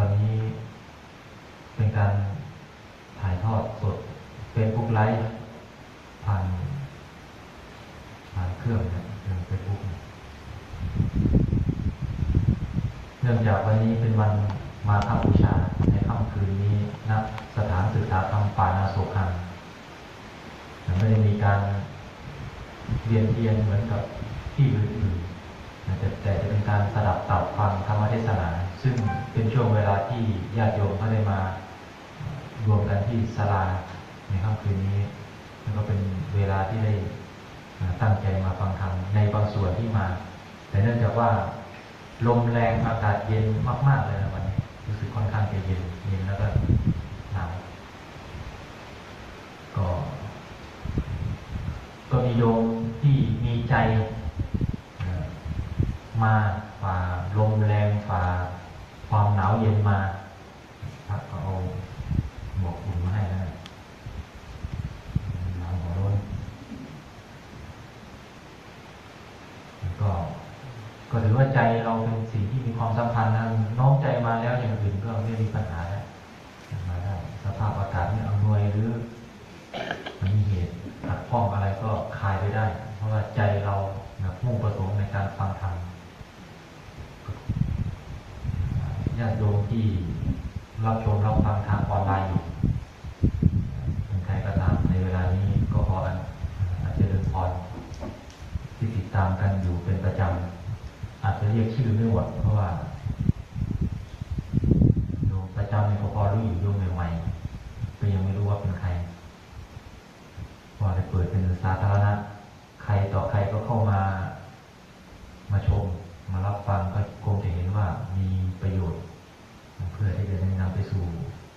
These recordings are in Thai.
ตอนนี้เป็นการถ่ายทอดสดเฟซบุ๊กไลฟ์ผ่านผ่านเครื่องนะเครื่องเฟซบุ๊กเนื่องจากวันนี้เป็นวันมาฆบูชาในค่ำคืนนี้ณสถานศึกษาธรรมป่านาโศกังไม่ได้มีการเรียนเรียนเหมือนกับที่อื่นๆแต่แต่จะเป็นการสดับตับฟังธรรมเทศนา ซึ่งเป็นช่วงเวลาที่ญาติโยมเขาได้มารวมกันที่ศาลาในค่ำคืนนี้แล้วก็เป็นเวลาที่ได้ตั้งใจมาฟังธรรมในบางส่วนที่มา แต่เนื่องจากว่าลมแรงอากาศเย็นมากๆเลยนะวันนี้รู้สึกค่อนข้างจะเย็นเย็นแล้วก็หนาวก็ ก็มีโยมที่มีใจมาฝ่าลมแรงฝ่า ความหนาวเย็นมาพระก็เอาหมวกอุ่นมาให้นะหนาวหัวร้นแล้วก็ ก็ถือว่าใจเราเป็นสิ่งที่มีความสำคัญนะน้อมใจมาแล้วอย่างอื่นก็ไม่มีปัญหาแล้วมาได้สภาพอากาศไม่อำนวยหรือมันมีเหตุขัดข้องอะไรก็คลายไปได้ เพราะว่าใจเรานะมุ่งประสงค์ในการฟังธรรม ญาติโยมที่รับชมรับฟังทางออนไลน์อยู่เป็นใครก็ตามในเวลานี้ก็ขออันอาจจะเดินพรที่ติดตามกันอยู่เป็นประจำอาจจะเรียกชื่อไม่หมดเพราะว่าโยมประจำเนี่ยก็พอรู้อยู่โยมใหม่ๆก็ยังไม่รู้ว่าเป็นใครพอจะเปิดเป็นสาธารณะ ใครต่อใครก็เข้ามา มาชม มารับฟังก็คงจะเห็นว่ามีประโยชน์ เพื่อที่จะได้นำไปสู่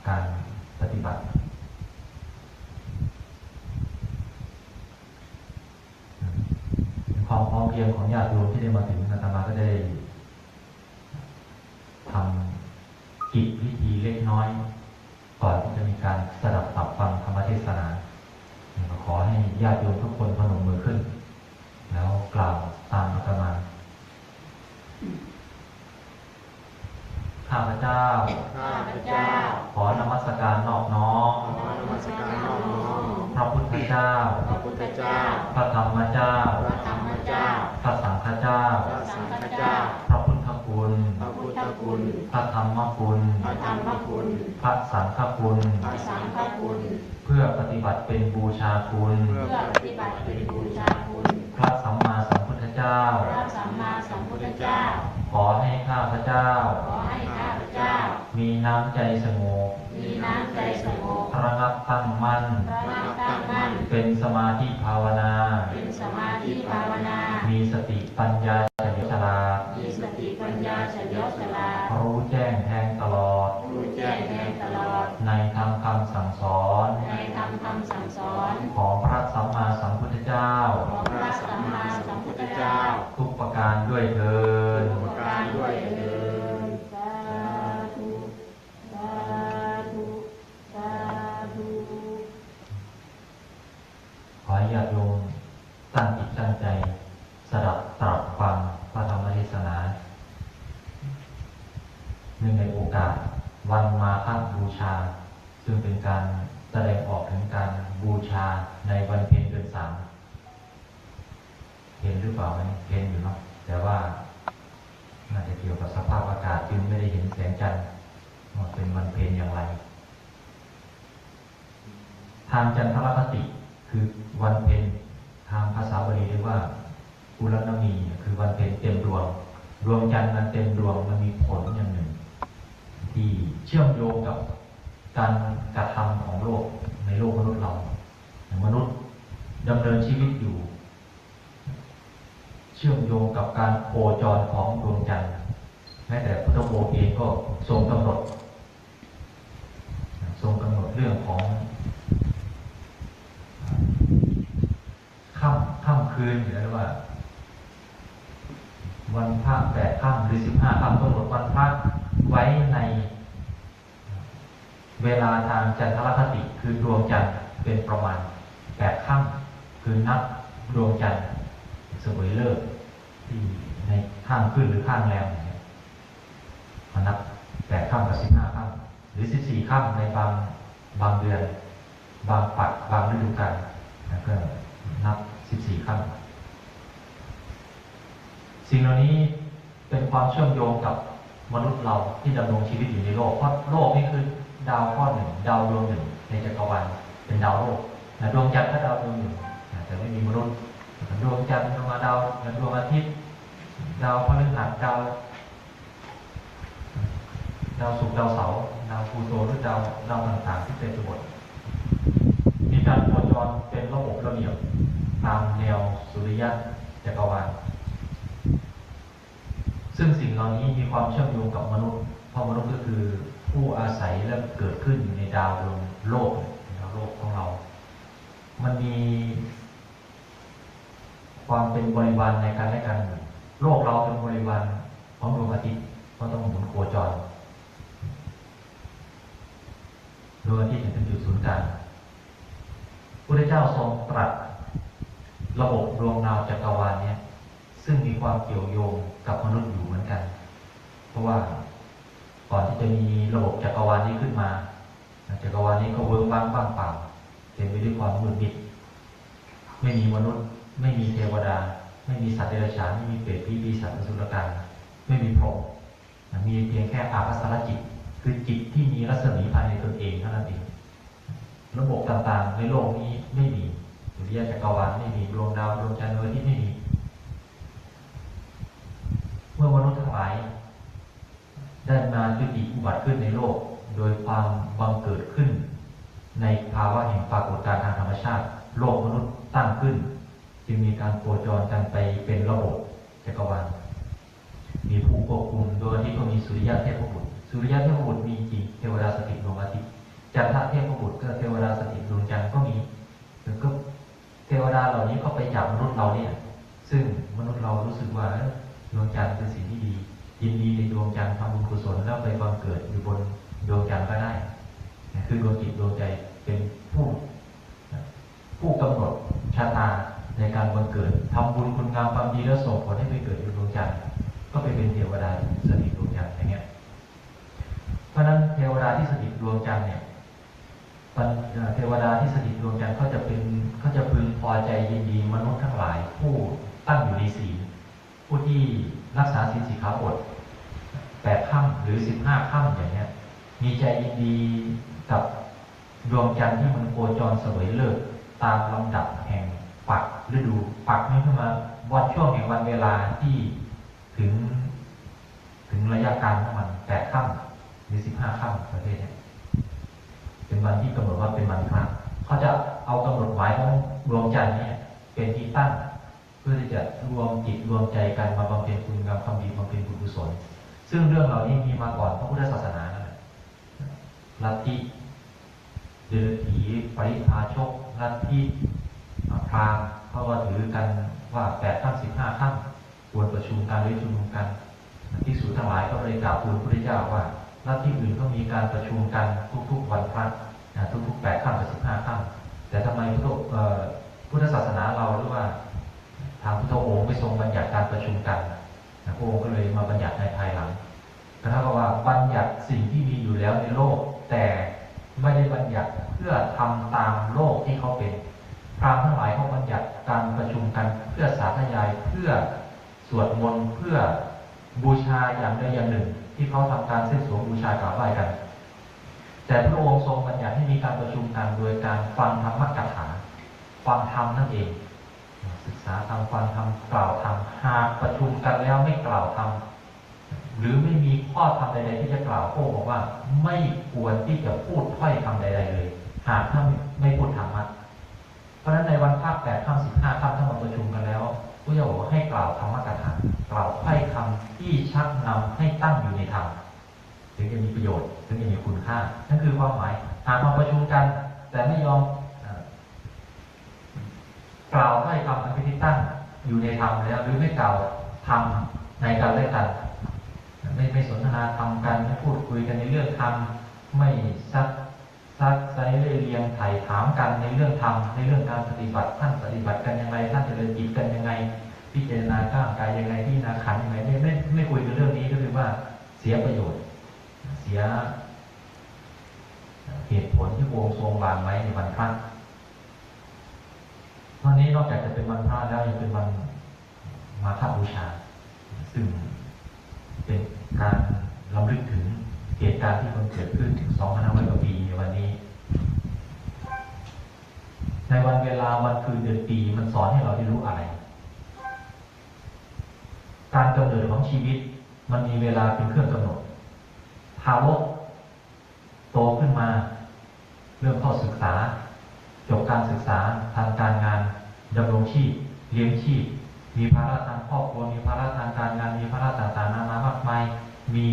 การปฏิบัติ ความ พอเพียงของญาติโยมที่ได้มาถึงอาตมาก็ได้ทำกิจพิธีเล็กน้อย ก่อนที่จะมีการสดับตับฟังธรรมเทศนาขอให้ญาติโยมทุกคนพนมมือขึ้น แล้วกล่าวตามอาตมา ข้าพเจ้า ข้าพเจ้า ขอนมัสการนอบน้อม ขอนมัสการน้อมน้อม พระพุทธเจ้า พระพุทธเจ้า พระธรรมเจ้า พระธรรมเจ้า พระสังฆเจ้า พระสังฆเจ้า พระพุทธคุณ พระพุทธคุณ พระธรรมคุณ พระธรรมคุณ พระสัง ฆคุณ พระสังฆคุณ เพื่อปฏิบัติเป็นบูชาคุณ เพื่อปฏิบัติเป็นบูชาคุณ พระสัมมาสัมพุทธเจ้า พระสัมมาสัมพุทธเจ้า ขอให้ข้าพเจ้า ขอให้ข้าพเจ้า มีน้ำใจสงบมีน้ำใจสงบระงับตั้งมั่น ระงับตั้งมั่น เป็นสมาธิภาวนา เป็นสมาธิภาวนา มีสติปัญญา สั่งสอน ในธรรมคำสั่งสอน ของพระสัมมาสัมพุทธเจ้า ของพระสัมมาสัมพุทธเจ้า ทุกประการด้วยเถิด ประการด้วยเถิดสาธุสาธุสาธุ ขอให้ญาติโยมตั้งจิตตั้งใจ สดับตรับฟังพระธรรมเทศนาเนื่องในโอกาส วันมาฆบูชา ซึ่งเป็นการแสดงออกถึงการบูชาในวันเพ็ญเดือนสามเห็นหรือเปล่าไหมเห็นอยู่เนาะแต่ว่า น่าจะเกี่ยวกับสภาพอากาศจึงไม่ได้เห็นแสงจันทร์ว่าเป็นวันเพ็ญอย่างไร ทางจันทรคติคือวันเพ็ญทางภาษาบาลีเรียกว่าอุรณมีคือวันเพ็ญเต็มดวง ดวงจันทร์มันเต็มดวงมันมีผลอย่างหนึ่ง ที่เชื่อมโยงกับการกระทำของโลกในโลกมนุษย์เรามนุษย์ดำเนินชีวิตอยู่ เชื่อมโยงกับการโคจรของดวงจันทร์แม้แต่พุทธโอเองก็ทรงกำหนด ทรงกำหนดเรื่องของ ค่ำค่ำคืนหรือว่า วันพระแปดค่ำหรือสิบห้าค่ำกำหนดวันพระไว้ใน เวลาทาง จันทรคติคือดวงจันทร์เป็นประมาณแปดค่ำคือนับดวงจันทร์เสวยเลิกที่ในข้างขึ้นหรือข้างแรมเนี่ยมานับแปดค่ำกับสิบห้าค่ำหรือสิบสี่ค่ำในบางบางเดือน บางปัดบางฤดูกาลนะก็นับสิบสี่ค่ำสิ่งเหล่านี้เป็นความเชื่อมโยงกับมนุษย์เราที่ดำรงชีวิตอยู่ในโลกเพราะโลกนี่คือ ดาวข้อหนึ่งดาวดวงหนึ่งในจักรวาลเป็นดาวโลกนะดวงจันทร์ก็ดาวดวงหนึ่งนะแต่ไม่มีมนุษย์ดวงจันทร์ดวงดาวดวงอาทิตย์ ดาวพฤหัสดาวดาวศุกร์ดาวเสาร์ดาวพลูโตหรือดาวดาวต่างๆที่เป็นสมมติมีการโคจรเป็นระบบระเบียบตามแนวสุริยะจักรวาลซึ่งสิ่งเหล่านี้มีความเชื่อมโยงกับมนุษย์เพราะมนุษย์ก็คือ ผู้อาศัยและเกิดขึ้นอยู่ในดาวดวงโลกดาวโลกของเรา มันมี ความเป็นบริวารในการและกัน โลกเราเป็นบริวารของดวงอาทิตย์ก็ต้องหมุนโคจรดวงอาทิตย์เป็นจุดศูนย์กลางพระเจ้าทรงตรัสระบบดวงดาวจักรวาลเนี่ยซึ่งมีความเกี่ยวโยงกับมนุษย์อยู่เหมือนกัน เพราะว่า ก่อนที่จะมีระบบจักรวาลนี้ขึ้นมา จักรวาลนี้ก็เวิ้งว้างบ้างเปล่าเต็มไปด้วยความมืดมิด ไม่มีมนุษย์ ไม่มีเทวดา ไม่มีสัตว์เดรัจฉานไม่มีเปรตผีปีศาจสุรกายไม่มีพรหมมีเพียงแค่อาภัสรจิต คือจิตที่มีรัศมีภายในตนเองเท่านั้นเองระบบต่างๆ ในโลกนี้ไม่มีสุริยะจักรวาลไม่มีดวงดาวดวงจันทร์ดวงอาทิตย์ไม่มี เมื่อมนุษย์ทั้งหลาย ได้มาจุติอุบัติขึ้นในโลก โดยความบังเกิดขึ้น ในภาวะแห่งปรากฏการณ์ทางธรรมชาติ โลกมนุษย์ตั้งขึ้น จึงมีการโคจรกันไปเป็นระบบจักรวาลมีผู้ควบคุมโดยที่ก็มีสุริยะเทพบุตรสุริยะเทพบุตรมีจริงเทวดาสถิตดวงอาทิตย์จันทเทพบุตรก็เทวดาสถิตดวงจันทร์ก็มีแล้วก็เทวดาเหล่านี้ก็ไปจากมนุษย์เราเนี่ย ซึ่งมนุษย์เรารู้สึกว่าดวงจันทร์เป็นสิ่งที่ดี ยินดีในดวงจันทร์ทำบุญกุศลแล้วไปบังเกิดอยู่บนดวงจันทร์ก็ได้คือดวงจิตดวงใจเป็นผู้ผู้กำหนดชะตาในการบังเกิดทำบุญคุณงามความดีแล้วส่งผลให้ไปเกิดอยู่ดวงจันทร์ก็ไปเป็นเทวดาสถิตดวงจันทร์อย่างเงี้ยเพราะนั้นเทวดาที่สถิตดวงจันทร์เนี่ยเอ่อเทวดาที่สถิตดวงจันทร์เขาจะเป็นเขาจะพึงพอใจยินดีมนุษย์ทั้งหลาย ผู้ตั้งอยู่ในศีลผู้ที่รักษาศีลสีขาวบท แปดค่ำหรือสิบห้าค่ำอย่างเงี้ย มีใจยินดีกับดวงจันทร์ที่มันโคจรเสวยเลิกตามลำดับแห่งปักฤดูปักนี่ขึ้นมาวันช่วงแห่งวันเวลาที่ถึง ถึงระยะการของมันแปดค่ำหรือสิบห้าค่ำประเทศเนี้เป็นวันที่กำหนดว่าเป็นวันพระเขาจะเอากำหนดหมายของดวงจันทร์เนี่ยเป็นที่ตั้ง เพื่อที่จะรวมจิตรวมใจกันมาบำเพ็ญคุณงามความดีบำเพ็ญบุญกุศล ซึ่งเรื่องเหล่านี้มีมาก่อนพระพุทธศาสนาแหละลัทธิเดรัจฉีปริพาชกลัทธิอ่พราหมณ์เขาก็ถือกันว่าแปดค่ำสิบห้าค่ำควรประชุมกันหรือชุมนุมกันที่สูทั้งหลายก็เลยกราบทูลพระพุทธเจ้าว่าลัทธิอื่นก็มีการประชุมกันทุกๆวันพระทุกๆแปดค่ำกับสิบห้าค่ำแต่ทำไมพุทธเอ่อพุทธศาสนาเราหรือว่า ทางพุทธองค์ไม่ทรงบัญญัติการประชุมกัน พระองค์ก็เลยมาบัญญัติในภายหลังก็เท่ากับว่าบัญญัติสิ่งที่มีอยู่แล้วในโลก แต่ไม่ได้บัญญัติเพื่อทำตามโลกที่เขาเป็นพรามทั้งหลายเขาบัญญัติการประชุมกันเพื่อสาธยายเพื่อสวดมนต์เพื่อบูชาอย่างใดอย่างหนึ่ง ที่เขาทำการเส้นสวงบูชากราบไหว้กัน แต่พระองค์ทรงบัญญัติให้มีการประชุมกันโดยการฟังธรรมกถาฟังธรรมนั่นเอง ศึกษาทำฟังทำกล่าวทำหากประชุมกันแล้วไม่กล่าวทำหรือไม่มีข้อธรรมใด ๆ ที่จะกล่าวโค้บอกว่า ไม่ควรที่จะพูดถ้อยคำใด ๆ เลย หากถ้าไม่พูดธรรมะเพราะฉะนั้นในวันภาคแปดค่ำสิบห้าค่ำถ้ามาประชุมกันแล้วพระเจ้าบอกว่าให้กล่าวธรรมกถากล่าวถ้อยคำที่ชักนำให้ตั้งอยู่ในธรรมถึงจะมีประโยชน์ถึงจะมีคุณค่านั่นคือความหมายหากมาประชุมกัน แต่ไม่ยอม กล่าวให้คำอภิธิตั้งอยู่ในธรรมแล้ว หรือไม่กล่าวธรรมในการเล่นกันไม่ไม่สนทนาธรรมกันไม่พูดคุยกันในเรื่องธรรมไม่ซักซักไซเล่เรียงไถ่ถามกันในเรื่องธรรมในเรื่องการปฏิบัติท่านปฏิบัติกันยังไงท่านเจริญจิตกันยังไง พิจารณาข้างกายยังไงที่นาขันยังไงไม่ไม่ไม่คุยกันเรื่องนี้ก็คือว่าเสียประโยชน์ เสียสียเหตุผลที่วงทรงวางไว้ในวันพระ วันนี้นอกจากจะเป็นวันพระแล้วยังเป็นวันมาฆบูชา ซึ่งเป็นการรำลึกถึงเหตุการณ์ที่มันเกิดขึ้น2,500กว่าปีในวันนี้ ในวันเวลาวันคืนเดือนปีมันสอนให้เราได้รู้อะไร การกำเนิดของชีวิตมันมีเวลาเป็นเครื่องกำหนดทารกโตขึ้นมา เริ่มเข้าศึกษา จบการศึกษาทางการงานดำรงชีพเลี้ยงชีพมีภาระทางครอบครัวมีภาระทางการงานมีภาระต่างๆนานามากมายมี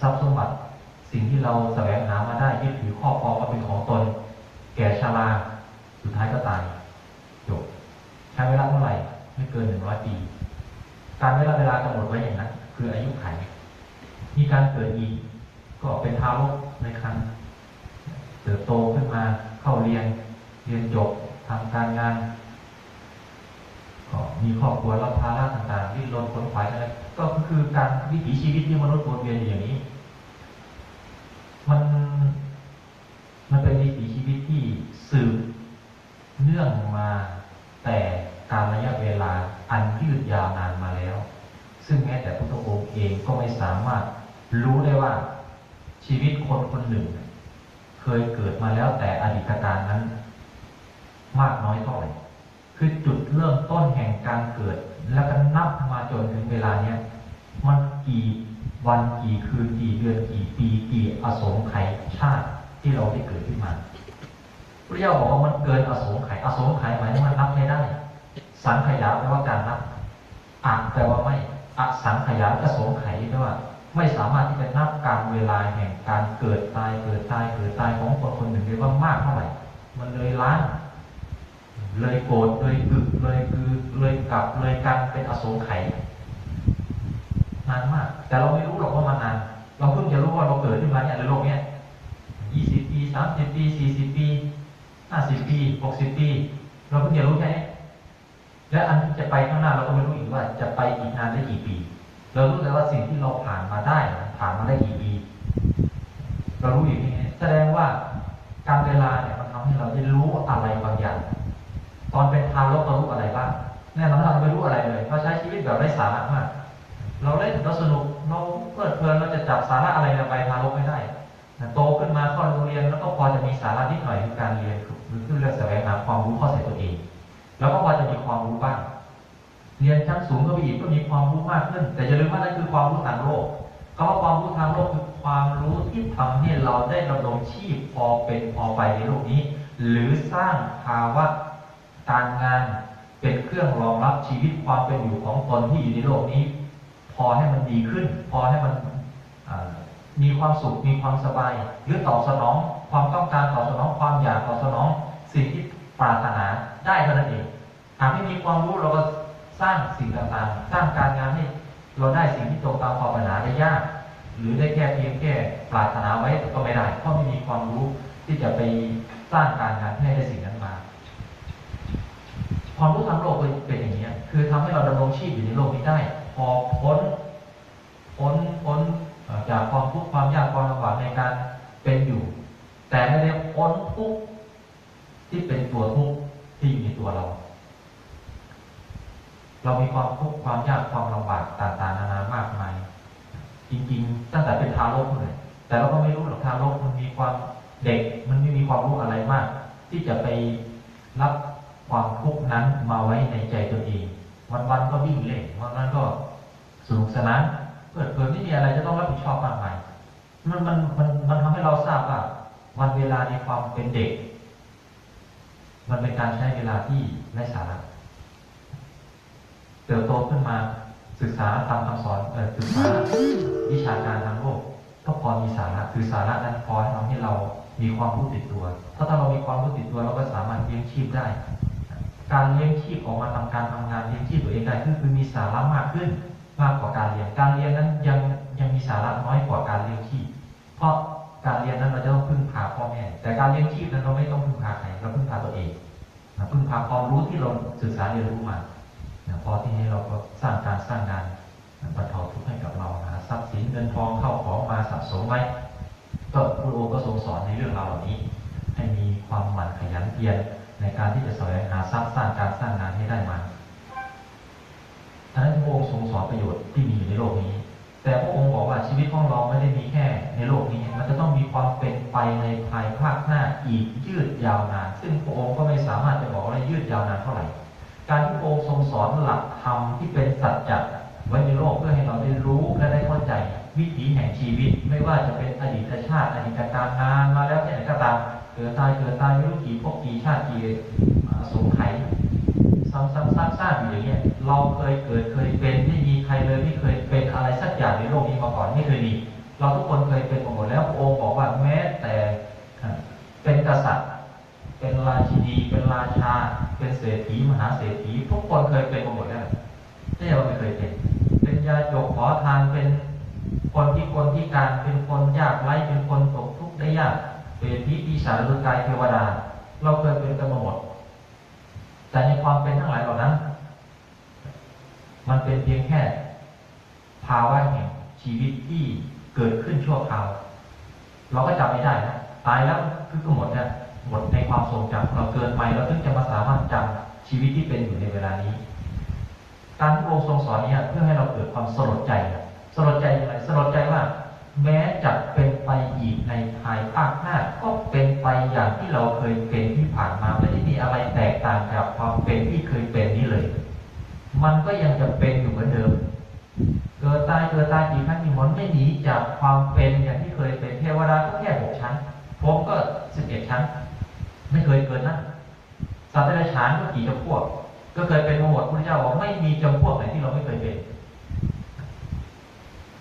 ทรัพย์สมบัติสิ่งที่เราแสวงหามาได้ยึดถือครอบครองว่าเป็นของตน แก่ชราสุดท้ายก็ตายจบใช้เวลาเท่าไหร่ไม่เกินหนึ่งร้อยปี การเวลาเวลากำหนดไว้อย่างนั้น คืออายุไขมีการเกิดอีกก็เป็นทารกในครรภ์เติบโตขึ้นมา เข้าเรียนเรียนจบทำการงานก็มีครอบครัวรับภาระต่างๆที่รนขนขวายอะไรก็คือการวิถีชีวิตที่มนุษย์วนเวียนอยู่อย่างนี้ มันมันเป็นวิถีชีวิตที่สืบเนื่องมาแต่การระยะเวลาอันยืดยาวนานมาแล้ว ซึ่งแม้แต่พระพุทธองค์เองก็ไม่สามารถรู้ได้ว่าชีวิตคนคนหนึ่ง เคยเกิดมาแล้วแต่อดีตการนั้น มากน้อยเท่าไหร่คือจุดเริ่มต้นแห่งการเกิด แล้วก็นับมาจนถึงเวลาเนี้ยมันกี่วันกี่คืนกี่เดือนกี่ปีกี่อสงไขยชาติที่เราได้เกิดขึ้นมาพระเจ้าบอกว่ามันเกินอสงไขยอสงไขยหมายถึงว่านับไม่ได้ สังขยาแปลว่าการนับอักแปลว่าไม่อสังขยาอสงไขยแปลว่า ไม่สามารถที่จะนับการเวลาแห่งการเกิดตายเกิดตายเกิดตายของคนคนหนึ่งได้ว่ามากเท่าไหร่ มันเลยล้านเลยโกรธเลยกึกเลยคือเลยกลับเลยกันเป็นอสงไขยนานมาก แต่เราไม่รู้หรอกว่ามันนาน เราเพิ่งจะรู้ว่าเราเกิดขึ้นมาเนี่ยในโลกเนี้ยยี่สิบปีสามสิบปีสี่สิบปีห้าสิบปีหกสิบปี เราเพิ่งจะรู้แค่นี้และอันที่จะไปข้างหน้าเราก็ไม่รู้อีกว่าจะไปอีกนานได้กี่ปี เรารู้แต่ว่าสิ่งที่เราผ่านมาได้ ผ่านมาได้กี่ปีเรารู้อย่างนี้แสดงว่าการเวลาเนี่ยมันทำให้เราได้รู้อะไรบางอย่าง ตอนเป็นทารกเรารู้อะไรบ้างแน่นอนเราไม่รู้อะไรเลยเราใช้ชีวิตแบบไร้สาระมากเราเล่นเราสนุกเราเพลิดเพลินเราจะจับสาระอะไรไปทารกไม่ได้โตขึ้นมาเข้าโรงเรียนแล้วก็พอจะมีสาระนิดหน่อยคือการเรียนคือคือเรื่องแสวงหาความรู้เข้าใส่ตัวเอง แล้วก็พอจะมีความรู้บ้าง เรียนชั้นสูงก็ไปอีกก็มีความรู้มากขึ้น แต่อย่าลืมว่านั่นคือความรู้ทางโลกคำว่าความรู้ทางโลกคือความรู้ที่ทำให้เราได้ดำรงชีพพอเป็นพอไปในโลกนี้ หรือสร้างภาวะการงานเป็นเครื่องรองรับชีวิตความเป็นอยู่ของตนที่อยู่ในโลกนี้ พอให้มันดีขึ้น พอให้มันมีความสุขมีความสบายหรือตอบสนองความต้องการตอบสนองความอยากตอบสนองสิ่งที่ปรารถนาได้เท่านั้นเองหากไม่มีความรู้เราก็ สร้างสิ่งต่างๆ สร้างการงานให้เราได้สิ่งที่ตรงตามความปรารถนาได้ยาก หรือได้แค่เพียงแค่ปรารถนาไว้ก็ไม่ได้เพราะไม่มีความรู้ที่จะไปสร้างการงานให้ได้สิ่งนั้นมา ความรู้ทางโลกเป็นอย่างนี้คือทำให้เราดำรงชีพอยู่ในโลกนี้ได้ พอพ้นพ้นพ้นจากความทุกข์ความยากความลำบากในการเป็นอยู่ แต่ไม่ได้พ้นทุกข์ที่เป็นตัวทุกข์ที่อยู่ในตัวเรา เรามีความทุกข์ความยากความลำบากต่างๆนานามากมาย จริงๆ ตั้งแต่เป็นทารกเลยแต่เราก็ไม่รู้หรอกทารกมันมีความเด็กมันไม่มีความรู้อะไรมาก ที่จะไปรับความทุกข์นั้นมาไว้ในใจตัวเองวันๆก็วิ่งเล่นวันๆก็สนุกสนานเปิดเผยไม่มีอะไรจะต้องรับผิดชอบมากมายมันมันมันมันทำให้เราทราบว่าวันเวลาในความเป็นเด็ก มันเป็นการใช้เวลาที่ไร้สาระ เติบโตขึ้นมาศึกษาตามคำสอนศึกษาวิชาการทางโลกก็พอมีสาระคือสาระนั้นพอทำให้เรามีความรู้ติดตัวถ้าถ้าเรามีความรู้ติดตัวเราก็สามารถเลี้ยงชีพได้ การเลี้ยงชีพออกมาทำการทำงานเลี้ยงชีพตัวเองได้คือคือมีสาระมากขึ้นมากกว่าการเรียน การเรียนนั้นยังยังมีสาระน้อยกว่าการเลี้ยงชีพ เพราะการเรียนนั้นเราจะต้องพึ่งพาพ่อแม่ แต่การเลี้ยงชีพนั้นเราไม่ต้องพึ่งพาใครเราพึ่งพาตัวเองพึ่งพาความรู้ที่เราศึกษาเรียนรู้มา พอที่นี้เราก็สร้างการสร้างงานบรรเทาทุกข์ให้กับเรามหาทรัพย์สินเงินทองเข้าของมาสะสมไว้ ก็พระองค์ก็ทรงสอนในเรื่องราวเหล่านี้ ให้มีความหมั่นขยันเพียรในการที่จะแสวงหาทรัพย์สร้างการสร้างงานให้ได้มาอันนั้นพระองค์ทรงสอนประโยชน์ที่มีอยู่ในโลกนี้ แต่พระองค์บอกว่าชีวิตของเราไม่ได้มีแค่ในโลกนี้ มันจะต้องมีความเป็นไปในภายภาคหน้าอีกยืดยาวนาน ซึ่งพระองค์ก็ไม่สามารถจะบอกว่ายืดยาวนานเท่าไหร่ การที่องค์ทรงสอนหลักธรรมที่เป็นสัจจะไว้ในโลกเพื่อให้เราได้รู้และได้เข้าใจวิถีแห่งชีวิต ไม่ว่าจะเป็นอดีตชาติอดีตการงานมาแล้วแค่ไหนก็ตามเกิดตายเกิดตายไม่รู้กี่ภพกี่ชาติกี่สงไขยซ้ำๆซากๆอยู่อย่างเงี้ยเราเคยเกิดเคยเป็นไม่มีใครเลยไม่เคยเป็นอะไรสักอย่างในโลกนี้มาก่อนไม่เคยมีเราทุกคนเคยเป็นมาหมดแล้วองค์บอกว่าแม้แต่เป็นกษัตริย์ เป็นราชินี เป็นราชา เป็นเศรษฐีมหาเศรษฐีทุกคนเคยเป็นมาหมดแล้วไม่ใช่ว่าไม่เคยเป็น เป็นยาจกขอทานเป็นคนที่คนที่การเป็นคนยากไร้เป็นคนตกทุกข์ได้ยากเป็นพิปีศาจหรือกายเทวดา เราเคยเป็นกันมาหมด แต่ในความเป็นทั้งหลายเหล่านั้น มันเป็นเพียงแค่ ภาวะแห่งชีวิตที่เกิดขึ้นชั่วคราว เราก็จำไม่ได้นะตายแล้วคือก็หมดนะ หมดในความทรงจำเราเกิดใหม่เราถึงจะมาสามารถจำชีวิตที่เป็นอยู่ในเวลานี้ การที่องค์ทรงสอนเนี้เพื่อให้เราเกิดความสลดใจสลดใจอย่างไรสลดใจว่า แม้จะเป็นไปอีกในภายภาคหน้าก็เป็นไปอย่างที่เราเคยเป็นที่ผ่านมาไม่ได้มีอะไรแตกต่างจากความเป็นที่เคยเป็นนี้เลย มันก็ยังจะเป็นอยู่เหมือนเดิมเกิดตายเกิดตายกี่ครั้งกี่หนไม่หนีจากความเป็นอย่างที่เคยเป็นเทวดาก็แค่หกชั้นผมก็สิบเอ็ดชั้น ไม่เคยเกินนะสัตว์เดรัจฉานก็กี่จำพวก ก็เคยเป็นมาหมดพระเจ้าบอกไม่มีจำพวกไหนที่เราไม่เคยเป็น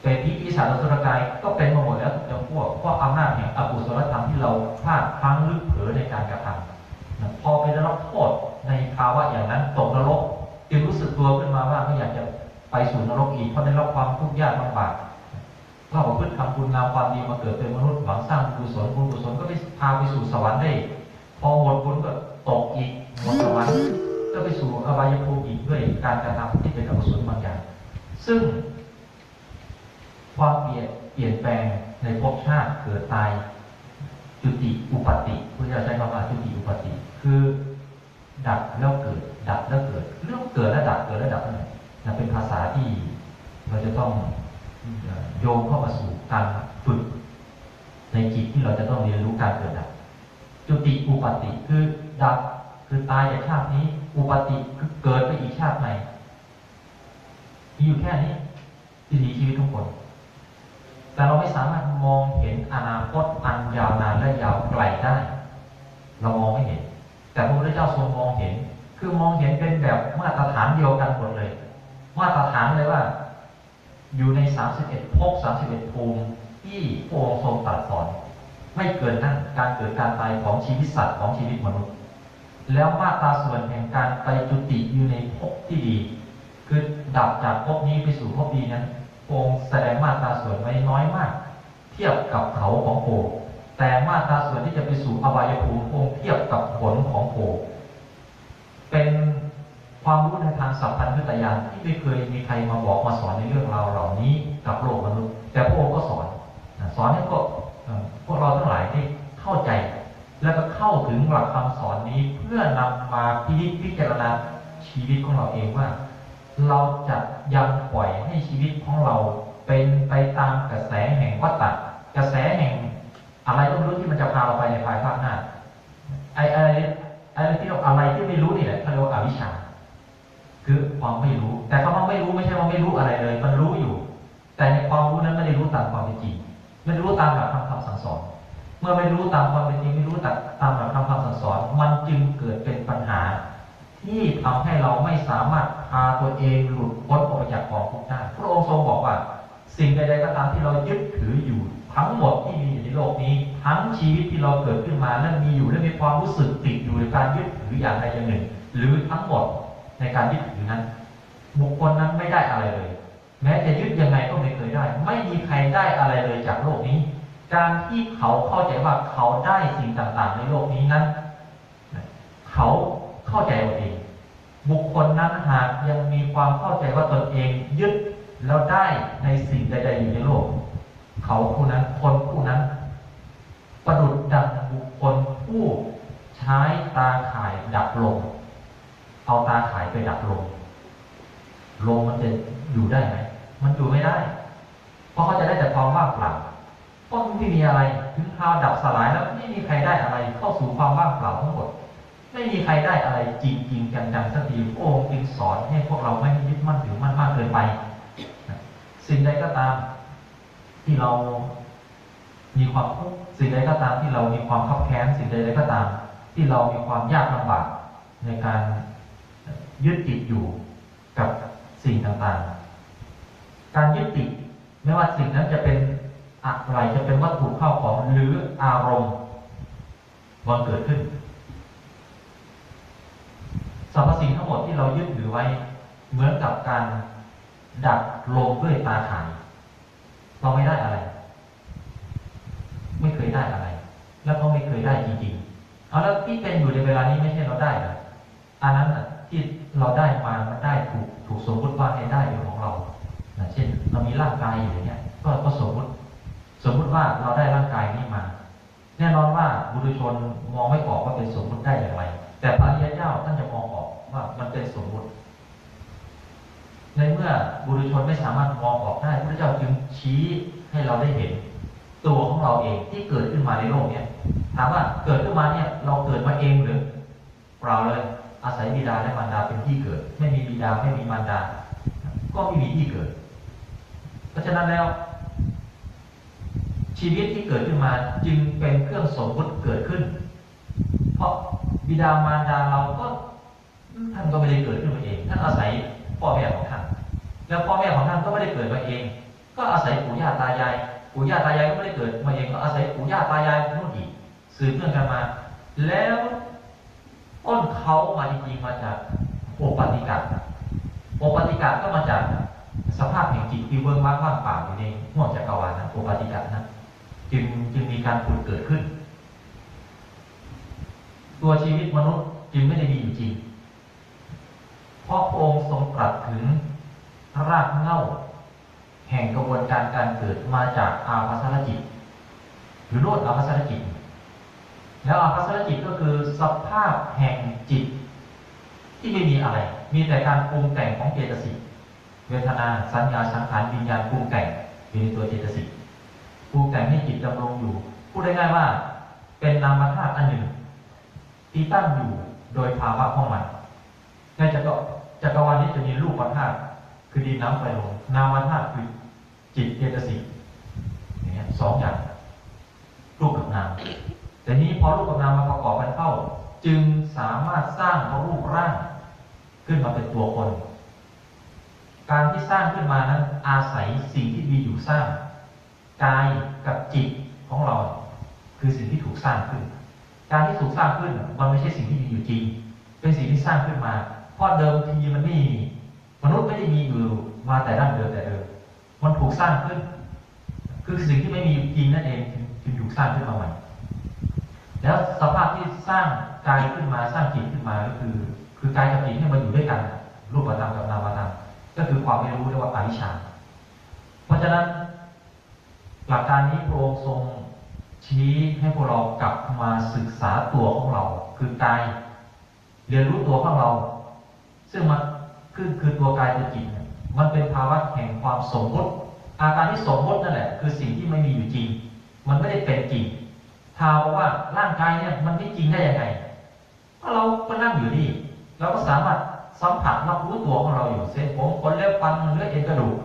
เป็นพิพิสารสุรกายก็เป็นมาหมดแล้วจำพวกเพราะอำนาจแห่งอกุศลธรรมที่เราพลาดพลั้งลึกเผลอในการกระทำพอไปได้รับโทษในภาวะอย่างนั้นตกนรกจึงรู้สึกตัวขึ้นมาว่าไม่อยากจะไปสู่นรกอีกเพราะได้รับความทุกข์ยากลำบากเราประพฤติทำคุณงามความดีมาเกิดเป็นมนุษย์หวังสร้างบุญกุศลบุญกุศลก็ไปพาไปสู่สวรรค์ได้ พอหมดบุญก็ตกอีกหมดสวรรค์ก็ไปสู่อบายภูมิอีกด้วยการกระทำที่เป็นอกุศลบางอย่าง ซึ่ง ความเปลี่ยนเปลี่ยนแปลงในภพชาติเกิดตาย จุติอุปติพุทธเจ้าใช้คำว่าจุติอุปติ คือ ดับแล้วเกิด ดับแล้วเกิด เรื่องเกิดและดับเกิดและดับนั่นแหละนะเป็นภาษาที่เราจะต้องโยงเข้ามาสู่การฝึกในจิตที่เราจะต้องเรียนรู้การเกิดดับ จุติอุปติคือดับคือตายจากชาตินี้ อุปติคือเกิดไปอีกชาติใหม่มีอยู่แค่นี้ที่ถีชีวิตทุกคนแต่เราไม่สามารถมองเห็นอนาคตอันยาวนานและยาวไกลได้ เรามองไม่เห็น แต่พระพุทธเจ้าทรงมองเห็น คือมองเห็นเป็นแบบมาตรฐานเดียวกันหมดเลย มาตรฐานเลยว่า อยู่ใน 31ภพ31 ภูมิที่พระองค์ทรงตรัสสอน ไม่เกินนั้นการเกิดการตายของชีวิตสัตว์ของชีวิตมนุษย์ แล้วมาตราส่วนแห่งการไปจุติอยู่ในภพที่ดี คือดับจากภพนี้ไปสู่ภพดีนั้นองค์แสดงมาตราส่วนไว้น้อยมาก เทียบกับเขาของโพแต่มาตราส่วนที่จะไปสู่อบายภูมิองค์เทียบกับผลของโพเป็นความรู้ในทางสัพพัญญุตยานที่ไม่เคยมีใครมาบอกมาสอนในเรื่องราวเหล่านี้กับโลกมนุษย์ แต่พระองค์ก็สอน สอนให้พวก พวกเราทั้งหลายได้เข้าใจ แล้วก็เข้าถึงหลักคำสอนนี้เพื่อนำมาพิจิตพิจารณาชีวิตของเราเองว่า เราจะยังปล่อยให้ชีวิตของเราเป็นไปตามกระแสแห่งวัฏฏะกระแสแห่ง อะไรก็ไม่รู้ที่มันจะพาเราไปในภายภาคหน้าไอ้อะไรอะไรที่เราอะไรที่ไม่รู้นี่แหละเขาเรียกว่าอวิชชาคือความไม่รู้ แต่คำว่าไม่รู้ไม่ใช่ว่าไม่รู้อะไรเลย มันรู้อยู่ แต่ในความรู้นั้นไม่ได้รู้ตามความเป็นจริง ไม่รู้ตามหลักธรรมคำสั่งสอน เมื่อไม่รู้ตามความเป็นจริงไม่รู้ตามหลักธรรมคำสั่งสอน มันจึงเกิดเป็นปัญหา ที่ทำให้เราไม่สามารถพาตัวเองหลุดพ้นออกจากกองทุกข์ได้พระองค์ทรงบอกว่า สิ่งใดๆก็ตามที่เรายึดถืออยู่ทั้งหมดที่มีอยู่ในโลกนี้ ทั้งชีวิตที่เราเกิดขึ้นมาและมีอยู่และมีความรู้สึกติดอยู่ในการยึดถืออย่างใดอย่างหนึ่ง หรือทั้งหมดในการยึดถือนั้นบุคคลนั้นไม่ได้อะไรเลย แม้จะยึดยังไงก็ไม่เคยได้ ไม่มีใครได้อะไรเลยจากโลกนี้ การที่เขาเข้าใจว่าเขาได้สิ่งต่างๆ ในโลกนี้นั้น เขาเข้าใจเอาเอง บุคคลนั้นหากยังมีความเข้าใจว่าตนเองยึดแล้วได้ในสิ่งใดๆอยู่ในโลก เขาผู้นั้นคนผู้นั้น ประดุดดังบุคคลผู้ใช้ตาข่ายดับลมเอาตาข่ายไปดับลมลมมันจะอยู่ได้ไหม มันอยู่ไม่ได้ เพราะเขาจะได้แต่ความว่างเปล่าเพราะมันไม่มีอะไร ถึงคราวดับสลายแล้วไม่มีใครได้อะไรเข้าสู่ความว่างเปล่าทั้งหมด ไม่มีใครได้อะไรจริงจริงจังจังสักทีโอ้จึงสอนให้พวกเราไม่ยึดมั่นถือมั่นมากเกินไป สิ่งใดก็ตาม ที่เรามีความทุกข์สิ่งใดก็ตามที่เรามีความขับแค้นสิ่งใดก็ตาม ที่เรามีความยากลำบากในการยึดติดอยู่กับสิ่งต่างๆ การยึดติดไม่ว่าสิ่งนั้นจะเป็นอะไรจะเป็นวัตถุเข้าของหรืออารมณ์มันเกิดขึ้นสรรพสิ่งทั้งหมดที่เรายึดถือไว้ เหมือนกับการดับลมด้วยตาข่ายเราไม่ได้อะไร ไม่เคยได้อะไร แล้วก็ไม่เคยได้จริงๆเอาแล้วที่เป็นอยู่ในเวลานี้ไม่ใช่เราได้หรออันนั้นน่ะที่เราได้มามันได้ถูกถูกสมมติว่าให้ได้เป็นของเรานะ เรามีร่างกายอยู่างเงี้ยก็ก็สมมติ สมมุติว่าเราได้ร่างกายนี้มา แน่นอนว่าบุรุชนมองไม่ออกว่าเป็นสมมุติได้อย่างไร แต่พระอริยเจ้าท่านจะมองออกว่ามันเป็นสมมุติ ในเมื่อบุรุชนไม่สามารถมองออกได้พระเจ้าจึงชี้ให้เราได้เห็น ตัวของเราเองที่เกิดขึ้นมาในโลกเนี่ยถามว่าเกิดขึ้นมาเนี่ย เราเกิดมาเองหรือเปล่าเลย อาศัยบิดาและมารดาเป็นที่เกิด ไม่มีบิดาไม่มีมารดา ก็ไม่มีที่เกิด เพราะฉะนั้นแล้ว ชีวิตที่เกิดขึ้นมาจึงเป็นเครื่องสมมติเกิดขึ้น เพราะบิดามารดาเราก็ท่านก็ไม่ได้เกิดขึ้นมาเอง ท่านอาศัยพ่อแม่ของท่าน แล้วพ่อแม่ของท่านก็ไม่ได้เกิดมาเอง ก็อาศัยปู่ย่าตายาย ปู่ย่าตายายก็ไม่ได้เกิดมาเอง ก็อาศัยปู่ย่าตายายนู่นอีกสืบเนื่องกันมา แล้วต้นเขามาจริงๆมาจากโอปปาติกาโอปปาติกาก็มาจาก สภาพแห่งจิตที่เวิ้งว้างว่างเปล่าอยู่ในห้วงจักรวาลนะโอปปาติกานะจึงจึงมีการผุดเกิดขึ้น ตัวชีวิตมนุษย์จึงไม่ได้มีอยู่จริง เพราะพระองค์ทรงตรัสถึงรากเหง้าแห่งกระบวนการการเกิดมาจากอาภัสรจิต หรือโนดอาภัสรจิต แล้วอาภัสรจิตก็คือสภาพแห่งจิต ที่ไม่มีอะไร มีแต่การปรุงแต่งของเจตสิก วทนาสัญญาสังขารวิญญาณปรุงแต่งอยู่ในตัวเจตสิกปรุงแต่งให้จิตดำรงอยู่ พูดได้ง่ายว่า เป็นนามธาตุอันหนึ่ง ที่ตั้งอยู่โดยภาวะของมันในจักรจักรวาลนี้จะมีรูปธาตุคือดินน้ำไฟลมนามธาตุคือจิตเจตสิกอย่างเงี้ยสองอย่าง รูปกับนามแต่นี้พอรูปกับนามมาประกอบกันเข้า จึงสามารถสร้างรูปร่าง ขึ้นมาเป็นตัวคน การที่สร้างขึ้นมานั้นอาศัยสิ่งที่มีอยู่สร้าง กายกับจิตของเรา คือสิ่งที่ถูกสร้างขึ้น การที่ถูกสร้างขึ้นมันไม่ใช่สิ่งที่มีอยู่จริง เป็นสิ่งที่สร้างขึ้นมาเพราะเดิมทีมันไม่มีมนุษย์ไม่ได้มีอยู่มาแต่ดั้งเดิมแต่เดิมมันถูกสร้างขึ้น คือสิ่งที่ไม่มีอยู่จริงนั่นเองจึงถูกสร้างขึ้นมาใหม่แล้วสภาพที่สร้างกายขึ้นมาสร้างจิตขึ้นมาก็คือ คือกายกับจิตเนี่ยมันอยู่ด้วยกัน รูปธรรมกับนามธรรม ก็คือความไม่รู้เรียกว่าอวิชชา เพราะฉะนั้น หลักการนี้พระองค์ทรงชี้ให้พวกเรากลับมาศึกษาตัวของเรา คือกายเรียนรู้ตัวของเรา ซึ่งมันคือคือตัวกายตัวจิตมันเป็นภาวะแห่งความสมมติอาการที่สมมตินั่นแหละ คือสิ่งที่ไม่มีอยู่จริง มันไม่ได้เป็นจริงถามว่าร่างกายเนี่ยมันไม่จริงได้ยังไงเพราะเราก็นั่งอยู่นี่เราก็สามารถ สัมผัสรับรู้ตัวของเราอยู่เส้นผมขนเล็บฟันเลือเอ็นกระดูก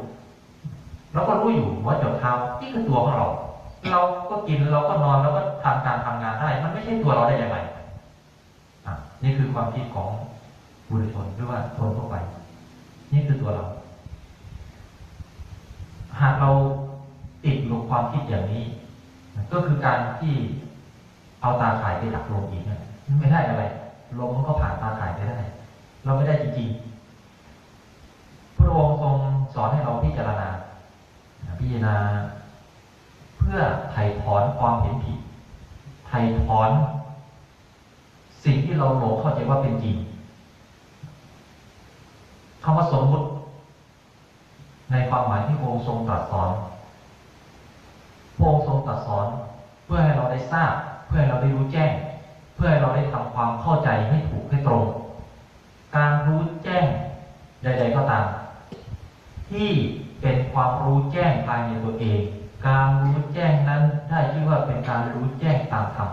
เราก็รู้อยู่หัวจดเท้านี่คือตัวของเรา เราก็กินเราก็นอนเราก็ทำการทำงานได้มันไม่ใช่ตัวเราได้ยังไงอะนี่คือความคิดของบุรุษชนหรือว่าคนทั่วไป นี่คือตัวเรา หากเราติดอยู่กับความคิดอย่างนี้ ก็คือการที่เอาตาข่ายไปดักลมอีกนะไม่ได้อะไรลมมันก็ผ่านตาข่ายไปได้ เราไม่ได้จริงๆ พระองค์ทรงสอนให้เราพิจารณา พิจารณา เพื่อไถ่ถอนความเห็นผิดไถ่ถอน สิ่งที่เราหลงเข้าใจว่าเป็นจริงคำว่าสมมุติ ในความหมายที่พระองค์ทรงตรัสสอนพระองค์ทรงตรัสสอน เพื่อให้เราได้ทราบ เพื่อให้เราได้รู้แจ้ง เพื่อให้เราได้ทำความเข้าใจให้ถูกให้ตรง การรู้แจ้งใด ๆ ก็ตาม ที่เป็นความรู้แจ้งภายในตัวเอง การรู้แจ้งนั้นได้ชื่อว่าเป็นการรู้แจ้งตามธรรม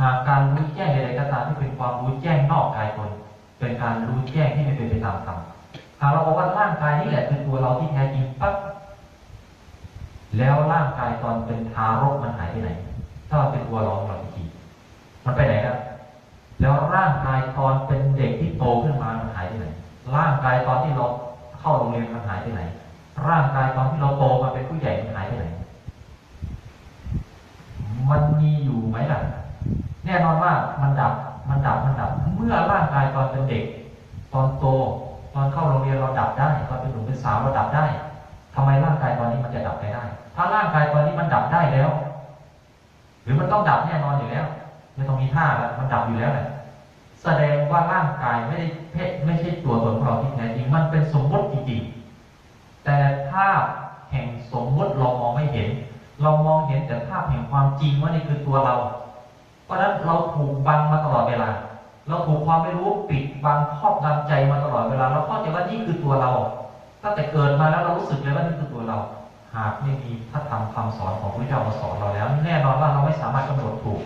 หากการรู้แจ้งใดๆก็ตามที่เป็นความรู้แจ้งนอกกายตนเป็นการรู้แจ้งที่ไม่เป็นไปตามธรรมหากเราบอกว่าร่างกายนี่แหละคือตัวเราที่แท้จริงปั๊บแล้วร่างกายตอนเป็นทารกมันหายไปไหน ถ้ามันเป็นตัวเราของเราจริงมันไปไหนครับ แล้วร่างกายตอนเป็นเด็กที่โตขึ้นมามันหายไปไหน ร่างกายตอนที่เราเข้าโรงเรียนมันหายไปไหน ร่างกายตอนที่เราโตมาเป็นผู้ใหญ่มันหายไปไหน มันมีอยู่ไหมล่ะ แน่นอนว่ามันดับ มันดับ มันดับ เมื่อร่างกายตอนเป็นเด็ก ตอนโต ตอนเข้าโรงเรียนเราดับได้ ตอนเป็นหนุ่มเป็นสาวเราดับได้ทำไมร่างกายตอนนี้มันจะดับไปได้ ถ้าร่างกายตอนนี้มันดับได้แล้ว หรือมันต้องดับแน่นอนอยู่แล้ว ไม่ต้องมีท่าแล้วมันดับอยู่แล้วแหละแสดงว่าร่างกายไม่ได้เพศไม่ใช่ตัวตนของเราที่แท้จริงมันเป็นสมมติจริงๆแต่ภาพแห่งสมมติเรามองไม่เห็น เรามองเห็นแต่ภาพแห่งความจริงว่านี่คือตัวเรา เพราะฉะนั้นเราถูกบังมาตลอดเวลา เราถูกความไม่รู้ปิดบังครอบงำใจมาตลอดเวลา เราเข้าใจว่านี่คือตัวเรา ตั้งแต่เกิดมาแล้วเรารู้สึกเลยว่านี่คือตัวเรา หากไม่มีพระธรรมคำสอนของพระเจ้ามาสอนเราแล้ว แน่นอนว่าเราไม่สามารถกำหนดถูก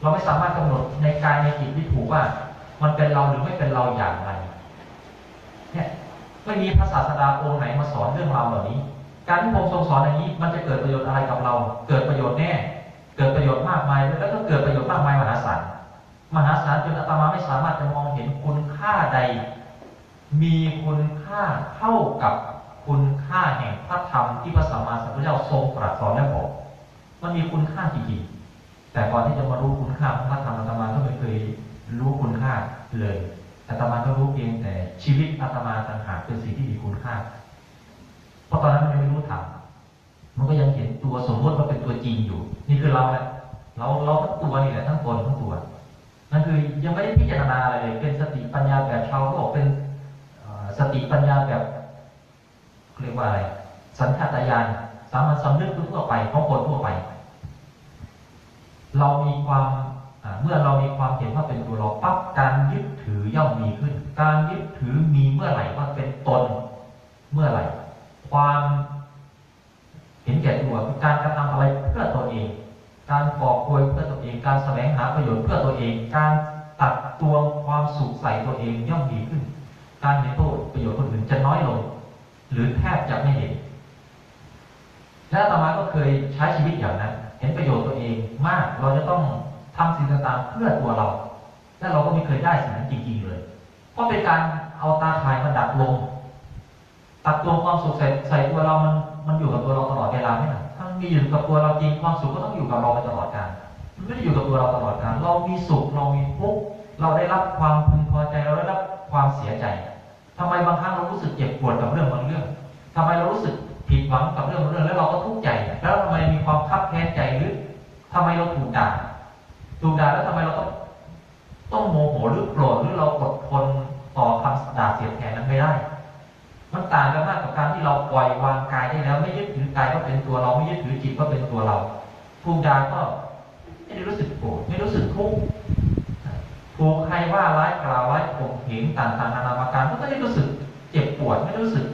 เราไม่สามารถกำหนดในกายในจิตที่ถูกว่า มันเป็นเราหรือไม่เป็นเราอย่างไรเนี่ยไม่มีพระศาสดาองค์ไหนมาสอนเรื่องราวเหล่านี้ การที่พระองค์ทรงสอนอย่างนี้ มันจะเกิดประโยชน์อะไรกับเรา เกิดประโยชน์แน่ เกิดประโยชน์มากมายแล้วก็เกิดประโยชน์มากมายมหาศาลมหาศาลจนอาตมาไม่สามารถจะมองเห็นคุณค่าใด มีคุณค่าเท่ากับคุณค่าแห่งพระธรรมที่พระสัมมาสัมพุทธเจ้าทรงตรัสสอนและบอกมันมีคุณค่าจริงๆ แต่ก่อนที่จะมารู้คุณค่าของพระธรรมอาตมาก็ไม่เคยรู้คุณค่าเลยอาตมาก็รู้เพียงแต่ชีวิตอาตมาต่างหากเป็นสิ่งที่มีคุณค่า เพราะตอนนั้นมันยังไม่รู้ธรรมมันก็ยังเห็นตัวสมมติว่าเป็นตัวจริงอยู่ นี่คือเราแหละเราเราทั้งตัวนี่แหละทั้งตนทั้งตัวนั่นคือยังไม่ได้พิจารณาอะไรเลยเป็นสติปัญญาแบบชาวเขาบอกเป็นสติปัญญาแบบเรียกว่าอะไรสัญชาตญาณสามัญสำนึกทั่วไปของคนทั่วไป เรามีความเมื่อเรามีความเห็นว่าเป็นตัวเราปั๊บการยึดถือย่อมมีขึ้น การยึดถือมีเมื่อไหร่ว่าเป็นตน เมื่อไหร่ ความเห็นแก่ตัวคือการกระทำอะไรเพื่อตัวเอง การก่อกวยเพื่อตัวเอง การแสวงหาประโยชน์เพื่อตัวเอง การตัดตวงความสุขใส่ตัวเองย่อมมีขึ้น การเห็นโทษประโยชน์คนอื่นจะน้อยลง หรือแทบจะไม่เห็นและอาตมาก็เคยใช้ชีวิตอย่างนั้น เห็นประโยชน์ตัวเองมากเราจะต้องทำสิ่งต่างๆเพื่อตัวเรา และเราก็ไม่เคยได้สิ่งนั้นจริงๆเลยเพราะเป็นการเอาตาข่ายมาดักลงตัดตวงความสุขใส่ใส่ตัวเรามันมันอยู่กับตัวเราตลอดเวลาไม่หนะถ้ามันมีอยู่กับตัวเราจริงความสุขก็ต้องอยู่กับเราไปตลอดกาลมันไม่ได้อยู่กับตัวเราตลอดกาลเรามีสุขเรามีทุกข์เราได้รับความพึงพอใจเราได้รับความเสียใจทำไมบางครั้งเรารู้สึกเจ็บปวดกับเรื่องบางเรื่องทำไมเรารู้สึก ผิดหวังกับเรื่องบางเรื่องแล้วเราก็ทุกข์ใจ แล้วทำไมมีความคับแค้นใจหรือทำไมเราถูกด่าถูกด่าแล้วทำไมเราต้องต้องโมโหหรือโกรธหรือเราอดทนต่อคำด่าเสียดแทนนั้นไม่ได้ มันต่างกันมากกับการที่เราปล่อยวางกายได้แล้ว ไม่ยึดถือกายว่าเป็นตัวเราไม่ยึดถือจิตว่าเป็นตัวเราถูกด่าก็ไม่ได้รู้สึกโกรธไม่รู้สึกทุกข์ถูกใครว่าร้ายกล่าวร้ายข่มเหงต่างๆนานามาการก็ไม่ได้รู้สึกเจ็บปวดไม่รู้สึก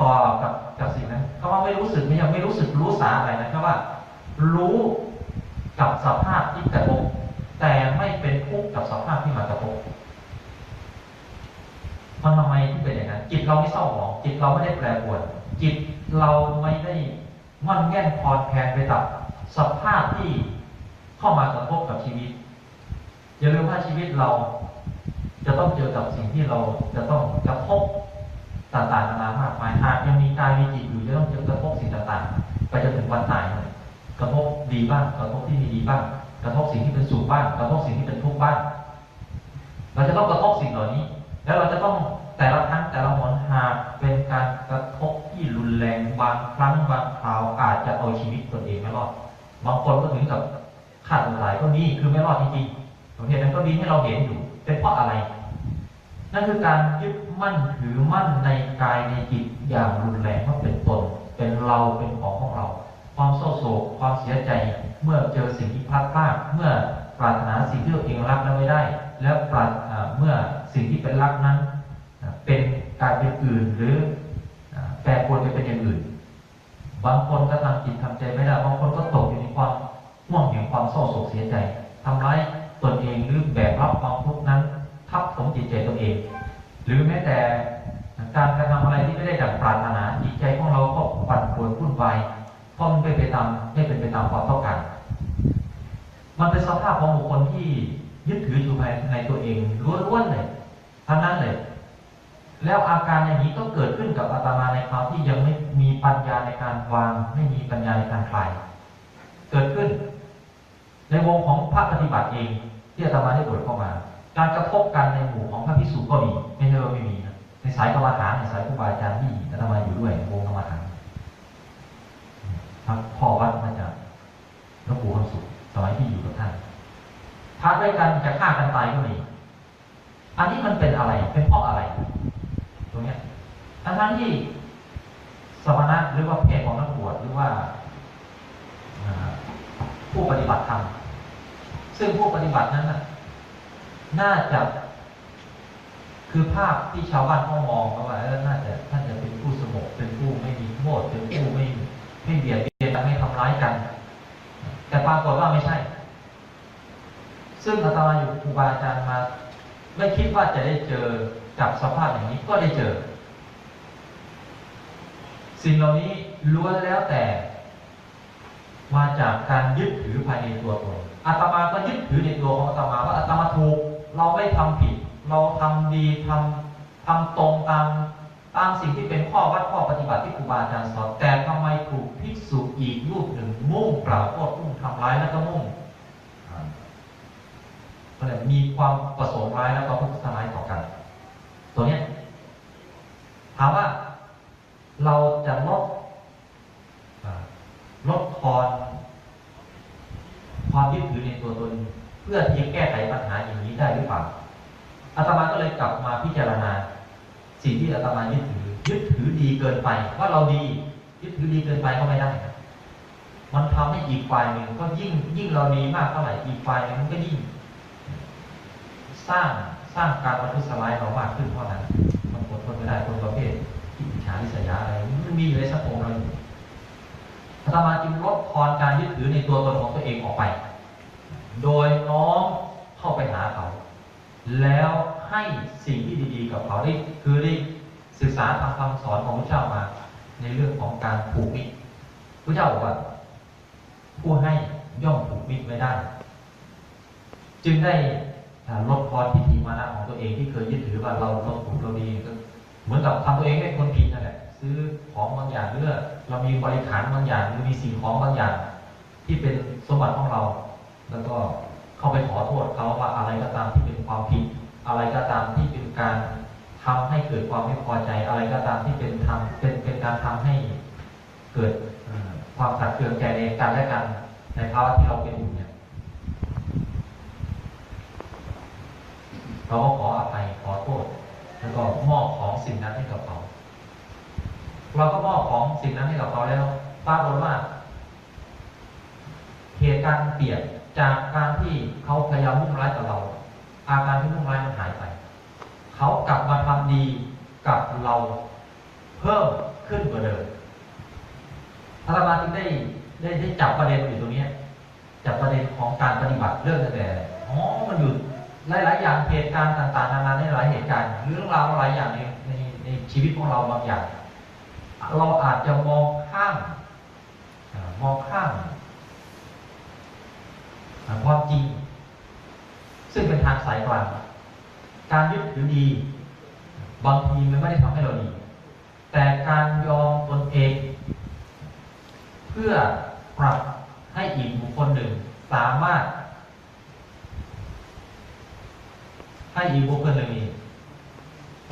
ต่อกับกับสิ่งนั้นคำว่าไม่รู้สึกไม่ยังไม่รู้สึกรู้สาอะไรนะคำว่า รู้กับสภาพที่กระทบแต่ไม่เป็นทุกข์กับสภาพที่มากระทบมันทำไมที่เป็นอย่างนั้นจิตเราไม่เศร้าหมองจิตเราไม่ได้แปรปรวน จิตเราไม่ได้งอนแง่นคลอนแคลนไปกับสภาพที่เข้ามากระทบกับชีวิตอย่าลืมว่าชีวิตเราจะต้องเจอกับสิ่งที่เราจะต้องกระทบ ต่างๆนานามากมายหากยังมีกายมีจิตอยู่จะต้องเจอกระทบสิ่งต่างๆ ไปจนถึงวันตายเลยกระทบดีบ้างกระทบที่ไม่ดีบ้าง กระทบสิ่งที่เป็นสุขบ้างกระทบสิ่งที่เป็นทุกข์บ้างเราจะต้องกระทบสิ่งเหล่านี้ แล้วเราจะต้องแต่ละครั้งแต่ละหนหาเป็นการกระทบที่รุนแรงบางครั้งบางคราวอาจจะเอาชีวิตตนเองไม่รอดบางคนก็ถึงกับฆ่าตัวตายก็มีคือไม่รอดจริงๆประเภทนั้นก็มีให้เราเห็นอยู่เป็นเพราะอะไร นั่นคือการยึดมั่นถือมั่นในกายในจิตอย่างรุนแรงว่าเป็นตนเป็นเราเป็นของของเรา ความเศร้าโศกความเสียใจเมื่อเจอสิ่งที่พลาดพลาดเมื่อปรารถนาสิ่งที่ตัวเองรักแล้วไม่ได้ แล้วปรารถอ่าเมื่อสิ่งที่เป็นรักนั้น เป็นกายเป็นอื่นหรือแปรปรวนไปเป็นอย่างอื่น บางคนก็ทำจิตทำใจไม่ได้บางคนก็ตกอยู่ในความห่วงแห่งความเศร้าโศกเสียใจทำร้ายตนเองหรือแบกรับความทุกข์นั้น ทับถมจิตใจตัวเอง หรือแม้แต่การกระทำอะไรที่ไม่ได้ดังปรารถนาจิตใจของเราก็ปั่นป่วนวุ่นวายเพราะมันไม่ไปตามไม่เป็นไปตามความต้องการมันเป็นสภาพของบุคคลที่ยึดถืออยู่ภายในตัวเองล้วนๆเลยทั้งนั้นเลย แล้วอาการอย่างนี้ก็เกิดขึ้นกับอาตมาในคราวที่ยังไม่มีปัญญาในการวาง ไม่มีปัญญาในการคลายเกิดขึ้น ในวงของพระปฏิบัติเองที่อาตมาได้บวชเข้ามา การกระทบกันในหมู่ของพระภิกษุก็มีไม่ใช่ว่าไม่มีนะในสายกรรมฐานในสายครูบาอาจารย์ที่อาตมาอยู่ด้วยวงกรรมฐานพระพ่อวัดมาจากหลวงปู่คำสุขสมัยที่อยู่กับท่านพระด้วยกันจะฆ่ากันตายก็มีอันนี้มันเป็นอะไรเป็นเพราะอะไร ตรงเนี้ยทั้งทั้งที่สมณะหรือว่าเพศของนักบวชหรือว่าผู้ปฏิบัติธรรมซึ่งผู้ปฏิบัตินั้นน่ะ น่าจะคือภาพที่ชาวบ้านเขามองเขาว่าเออน่าจะท่านจะเป็นผู้สงบเป็นผู้ไม่มีโทษเป็นผู้ไม่ไม่เบียดเบียนกันไม่ทำร้ายกัน แต่ปรากฏว่าไม่ใช่ ซึ่งอาตมาอยู่ครูบาอาจารย์มา ไม่คิดว่าจะได้เจอกับสภาพอย่างนี้ก็ได้เจอ สิ่งเหล่านี้ล้วนแล้วแต่ มาจากการยึดถือภายในตัวตนอาตมาก็ยึดถือในตัวของอาตมาว่าอาตมาถูก เราไม่ทำผิด เราทำดีทำทำตรงตามตามสิ่งที่เป็นข้อวัดข้อปฏิบัติที่ครูบาอาจารย์สอนแต่ทำไมถูกภิกษุอีกรูปหนึ่งมุ่งกล่าวโทษมุ่งทำร้ายแล้วก็มุ่งก็เลยมีความประสงค์ร้ายแล้วก็พุทธร้ายต่อกัน ตัวเนี้ยถามว่าเราจะลดลดทอนความยึดถือในตัวตน เพื่อเที่จะแก้ไขปัญหาอย่างนี้ได้หรือเปล่าอาตมาก็เลยกลับมาพิจารณา สิ่งที่อาตมายึดถือ ยึดถือดีเกินไป ว่าเราดี ยึดถือดีเกินไปก็ไม่ได้นะมันทำให้อีกฝ่ายหนึ่งก็ยิ่งยิ่งเราดีมากเท่าไหร่อีกฝ่ายหนึ่งมันก็ยิ่ง สร้างสร้างการประทุษร้ายเรามากขึ้นเพราะนั้นมันอดทนไม่ได้คนประเภทที่อิจฉาริษยาอะไรมันมีอยู่ในสังคมเราอยู่อาตมาจึงลดทอนการยึดถือในตัวตนของตัวเองออกไป โดยน้อมเข้าไปหาเขา แล้วให้สิ่งที่ดีๆ กับเขาได้คือได้ศึกษาทำคำสอนของพระเจ้ามา ในเรื่องของการผูกมิตรพระเจ้าบอกว่า ผู้ให้ย่อมผูกมิตรไม่ได้ จึงได้ลดทอนทิฏฐิมานะของตัวเองที่เคยยึดถือว่าเราเราถูกเราดีก็เหมือนกับทำตัวเองให้คนผิดนั่นแหละซื้อของบางอย่างหรือเรามีบริขารบางอย่างหรือมีสิ่งของบางอย่าง ที่เป็นสมบัติของเรา แล้วก็เข้าไปขอโทษเขาว่าอะไรก็ตามที่เป็นความผิด อะไรก็ตามที่เป็นการทำให้เกิดความไม่พอใจ อะไรก็ตามที่เป็นทำเป็นเป็นการทำให้เกิดความขัดเคืองใจในกันและกันในภาวะที่เราเป็นอยู่เนี่ยเราก็ขออภัยขอโทษ แล้วก็มอบของสิ่งนั้นให้กับเขาเราก็มอบของสิ่งนั้นให้กับเขาแล้วปรากฏว่าเหตุการณ์เปลี่ยน จากการที่เขาพยายามมุ่งร้ายกับเรา อาการที่มุ่งร้ายมันหายไป เขากลับมาทำดีกับเราเพิ่มขึ้นกว่าเดิมอาตมาจึงได้ได้ได้จับประเด็นอยู่ตรงนี้จับประเด็นของการปฏิบัติเรื่องแต่อ๋อมันอยู่หลาย ๆ อย่างเหตุการณ์ต่าง ๆ นานาในหลายเหตุการณ์เรื่องราวหลายอย่างในในในชีวิตของเราบางอย่าง เราอาจจะมองข้ามมองข้าม ความจริง ซึ่งเป็นทางสายกลางการยึดถือดี บางทีมันไม่ได้ทำให้เราดี แต่การยอมตนเอง เพื่อปรับให้อีกบุคคลหนึ่ง สามารถ ให้อีกบุคคลหนึ่งนี้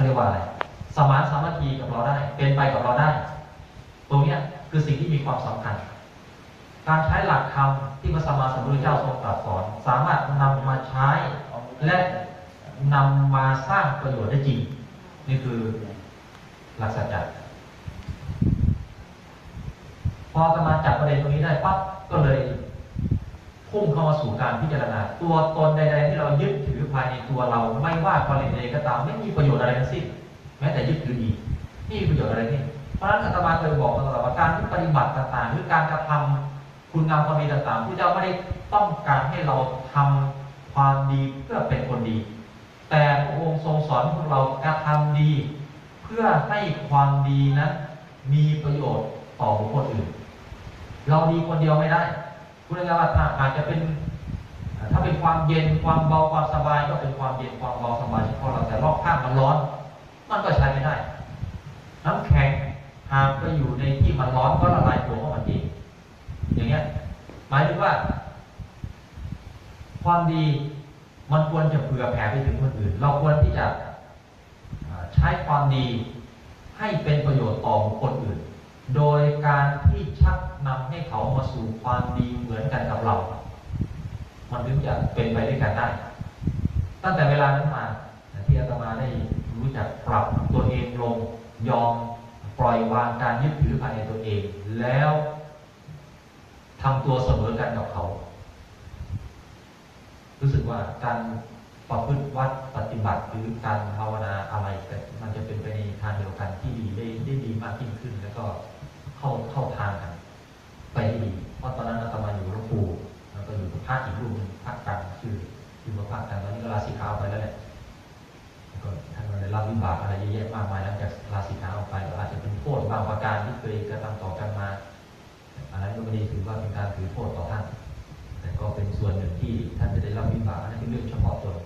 เรียกว่าอะไรสมานสามัคคีกับเราได้ เป็นไปกับเราได้ ตรงนี้คือสิ่งที่มีความสำคัญ การใช้หลักธรรมที่พระสัมมาสัมพุทธเจ้าทรงตรัสสอน สามารถนำมาใช้และนำมาสร้างประโยชน์ได้จริง นี่คือหลักสัจจะพออาตมาจับประเด็นตรงนี้ได้ปั๊บก็เลยพุ่งเข้ามาสู่การพิจารณา ตัวตนใดๆที่เรายึดถือภายในตัวเรา ไม่ว่าผลิตใดก็ตามไม่มีประโยชน์อะไรทั้งสิ้นแม้แต่ยึดถือดีไม่มีประโยชน์อะไรนี่เพราะฉะนั้นอาตมาเคยบอกตลอดว่าการที่ปฏิบัติต่างๆหรือการกระทำ คุณงามความดีต่างๆผู้เจ้าไม่ได้ต้องการให้เราทำความดีเพื่อเป็นคนดี แต่พระองค์ทรงสอนพวกเรากระทำดี เพื่อให้ความดีนั้นมีประโยชน์ต่อบุคคลอื่น เราดีคนเดียวไม่ได้พูดง่ายๆว่าถ้าอาจจะเป็นถ้าเป็นความเย็นความเบาความสบายก็เป็นความเย็นความเบาสบายเฉพาะเราแต่รอบข้างมันร้อน มันก็ใช้ไม่ได้ น้ำแข็งหากไปอยู่ในที่มันร้อนก็ละลายตัวของมันเอง อย่างเงี้ยหมายถึงว่า ความดีมันควรจะเผื่อแผ่ไปถึงคนอื่น เราควรที่จะใช้ความดีให้เป็นประโยชน์ต่อคคลอื่น โดยการที่ชักนำให้เขามาสู่ความดีเหมือนกันกับเรา มันถึงจะเป็นไปด้วยกันได้ ตั้งแต่เวลานั้นมาที่อาตมาได้รู้จักปรับตัวเองลงยอมปล่อยวางการยึดถือภายในตัวเอง แล้ว ทำตัวเสมอกันกับเขา รู้สึกว่าการประพฤติวัดปฏิบัติหรือการภาวนาอะไรก็มันจะเป็นไปในทางเดียวกันที่ดีได้ได้ดีมากยิ่งขึ้น แล้วก็เข้าเข้าทางกัน ไปดีเพราะตอนนั้นอาตมาอยู่หลวงปู่แล้วก็อยู่กับพระอีกรูปหนึ่งพระกันชื่ออยู่กับพระกันตอนนี้ก็ลาสิกขาออกไปแล้วแหละแล้วก็ท่านก็ได้รับวิบากอะไรเยอะแยะมากมายหลังจากลาสิกขาออกไปก็อาจจะเป็นโทษบางประการที่เคยกระทำต่อกันมา อันนั้นก็ไม่ได้ถือว่าเป็นการถือโทษต่อท่าน แต่ก็เป็นส่วนหนึ่งที่ท่านจะได้รับวิบากอันนั้นเป็นเรื่องเฉพาะตน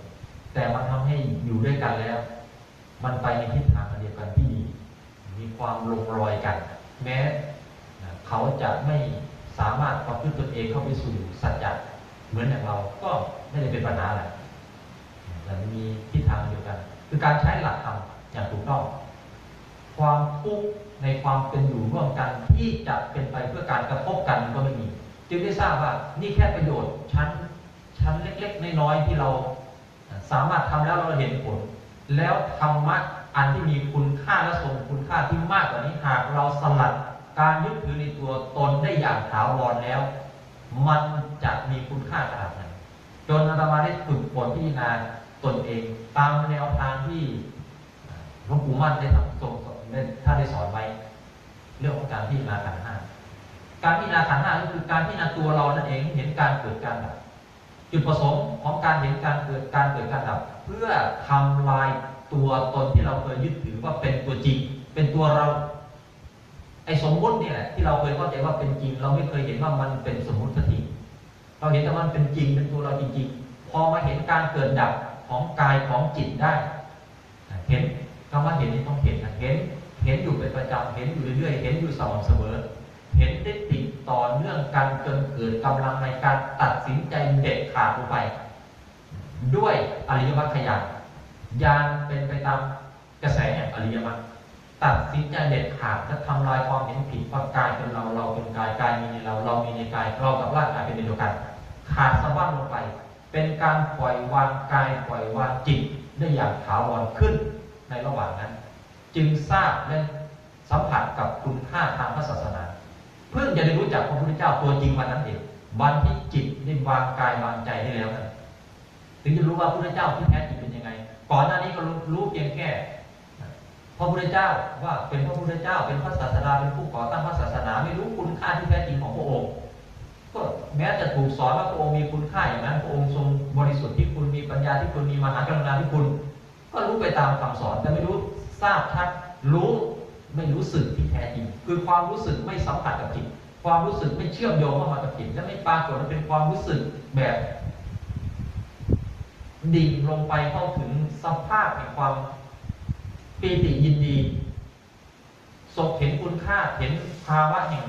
แต่มันทำให้อยู่ด้วยกันแล้ว มันไปในทิศทางเดียวกันที่ดีมีความลงรอยกัน แม้เขาจะไม่สามารถประพฤติตนเองเข้าไปสู่สัจจะเหมือนอย่างเราก็ไม่ได้เป็นปัญหาอะไรแต่มีทิศทางเดียวกัน คือการใช้หลักธรรมอย่างถูกต้อง ความทุกข์ในความเป็นอยู่ร่วมกันที่จะเป็นไปเพื่อการกระทบกันก็ไม่มี จึงได้ทราบว่านี่แค่ประโยชน์ชั้นชั้นเล็กๆน้อยๆที่เราสามารถทำแล้วเราเห็นผล แล้วธรรมะอันที่มีคุณค่าและทรงคุณค่าที่มากกว่านี้หากเราสลัดการยึดถือในตัวตนได้อย่างถาวรแล้ว มันจะมีคุณค่าขนาดไหนจนอาตมาได้ฝึกฝนพิจารณาตนเอง ตามแนวทางที่หลวงปู่มั่นได้ทำทรงได้ ท่านได้สอนไว้ เรื่องของการพิจารณาขันห้าการพิจารณาขันห้าก็คือการพิจารณาตัวเรานั่นเองเห็นการเกิดการดับจุดประสงค์ของการเห็นการเกิดการเกิดการดับ เพื่อทำลายตัวตนที่เราเคยยึดถือว่าเป็นตัวจริง เป็นตัวเราไอ้สมมุติเนี่แหละที่เราเคยเข้าใจว่าเป็นจริง เราไม่เคยเห็นว่ามันเป็นสมมุติสักทีเราเห็นแต่มันเป็นจริงเป็นตัวเราจริงๆพอมาเห็นการเกิดดับของกายของจิตได้ เห็นคำว่าเห็นนี่ต้องเห็นนะเห็น ห็นอยู่เป็นประจำเห็นอยู่เรื่อยๆเห็นอยู่สม่ำเสมอ เห็นได้ติดต่อเนื่องกันจนเกิดกำลังในการตัดสินใจเด็ดขาดลงไป ด้วยอริยมรรคขยันยานเป็นไปตามกระแสแห่งอริยมรรคตัดสินใจเด็ดขาดและทำลายความเห็นผิดว่ากายเป็นเราเราเป็นกายกายมีในเราเรามีในกายเรากับร่างกายเป็นเดียวกัน ขาดสะบั้นลงไป เป็นการปล่อยวางกายปล่อยวางจิตได้อย่างถาวรขึ้นในระหว่างนั้น จึงทราบและสัมผัสกับคุณค่าทางพระศาสนา เพิ่งจะได้รู้จักพระพุทธเจ้าตัวจริงวันนั้นเองวันที่จิตได้วางกายวางใจได้แล้วนั่นถึงจะรู้ว่าพระพุทธเจ้าที่แท้จริงเป็นยังไง ก่อนหน้านี้ก็รู้รเพียงแค่พระพุทธเจ้าว่าเป็นพระพุทธเจ้า เป็นพระศาสดาเป็นผู้ก่อตั้งพระศาสนาไม่รู้คุณค่าที่แท้จริงของพระองค์ก็แม้จะถูกสอนว่าพระองค์มีคุณค่าอย่างนั้นพระองค์ทรงบริสุทธิ์ที่คุณมีปัญญาที่คุณมีมหากรุณาที่คุณ ก็รู้ไปตามคำสอนแต่ไม่รู้ ทราบชัดรู้ไม่รู้สึกที่แท้จริงคือความรู้สึกไม่สัมผัสกับจิตความรู้สึกไม่เชื่อมโยงเข้ามากับจิตและไม่ปรากฏว่าเป็นความรู้สึกแบบดิ่งลงไปเข้าถึงสภาพแห่งความปีติยินดีสกเห็นคุณค่าเห็นภาวะแห่ง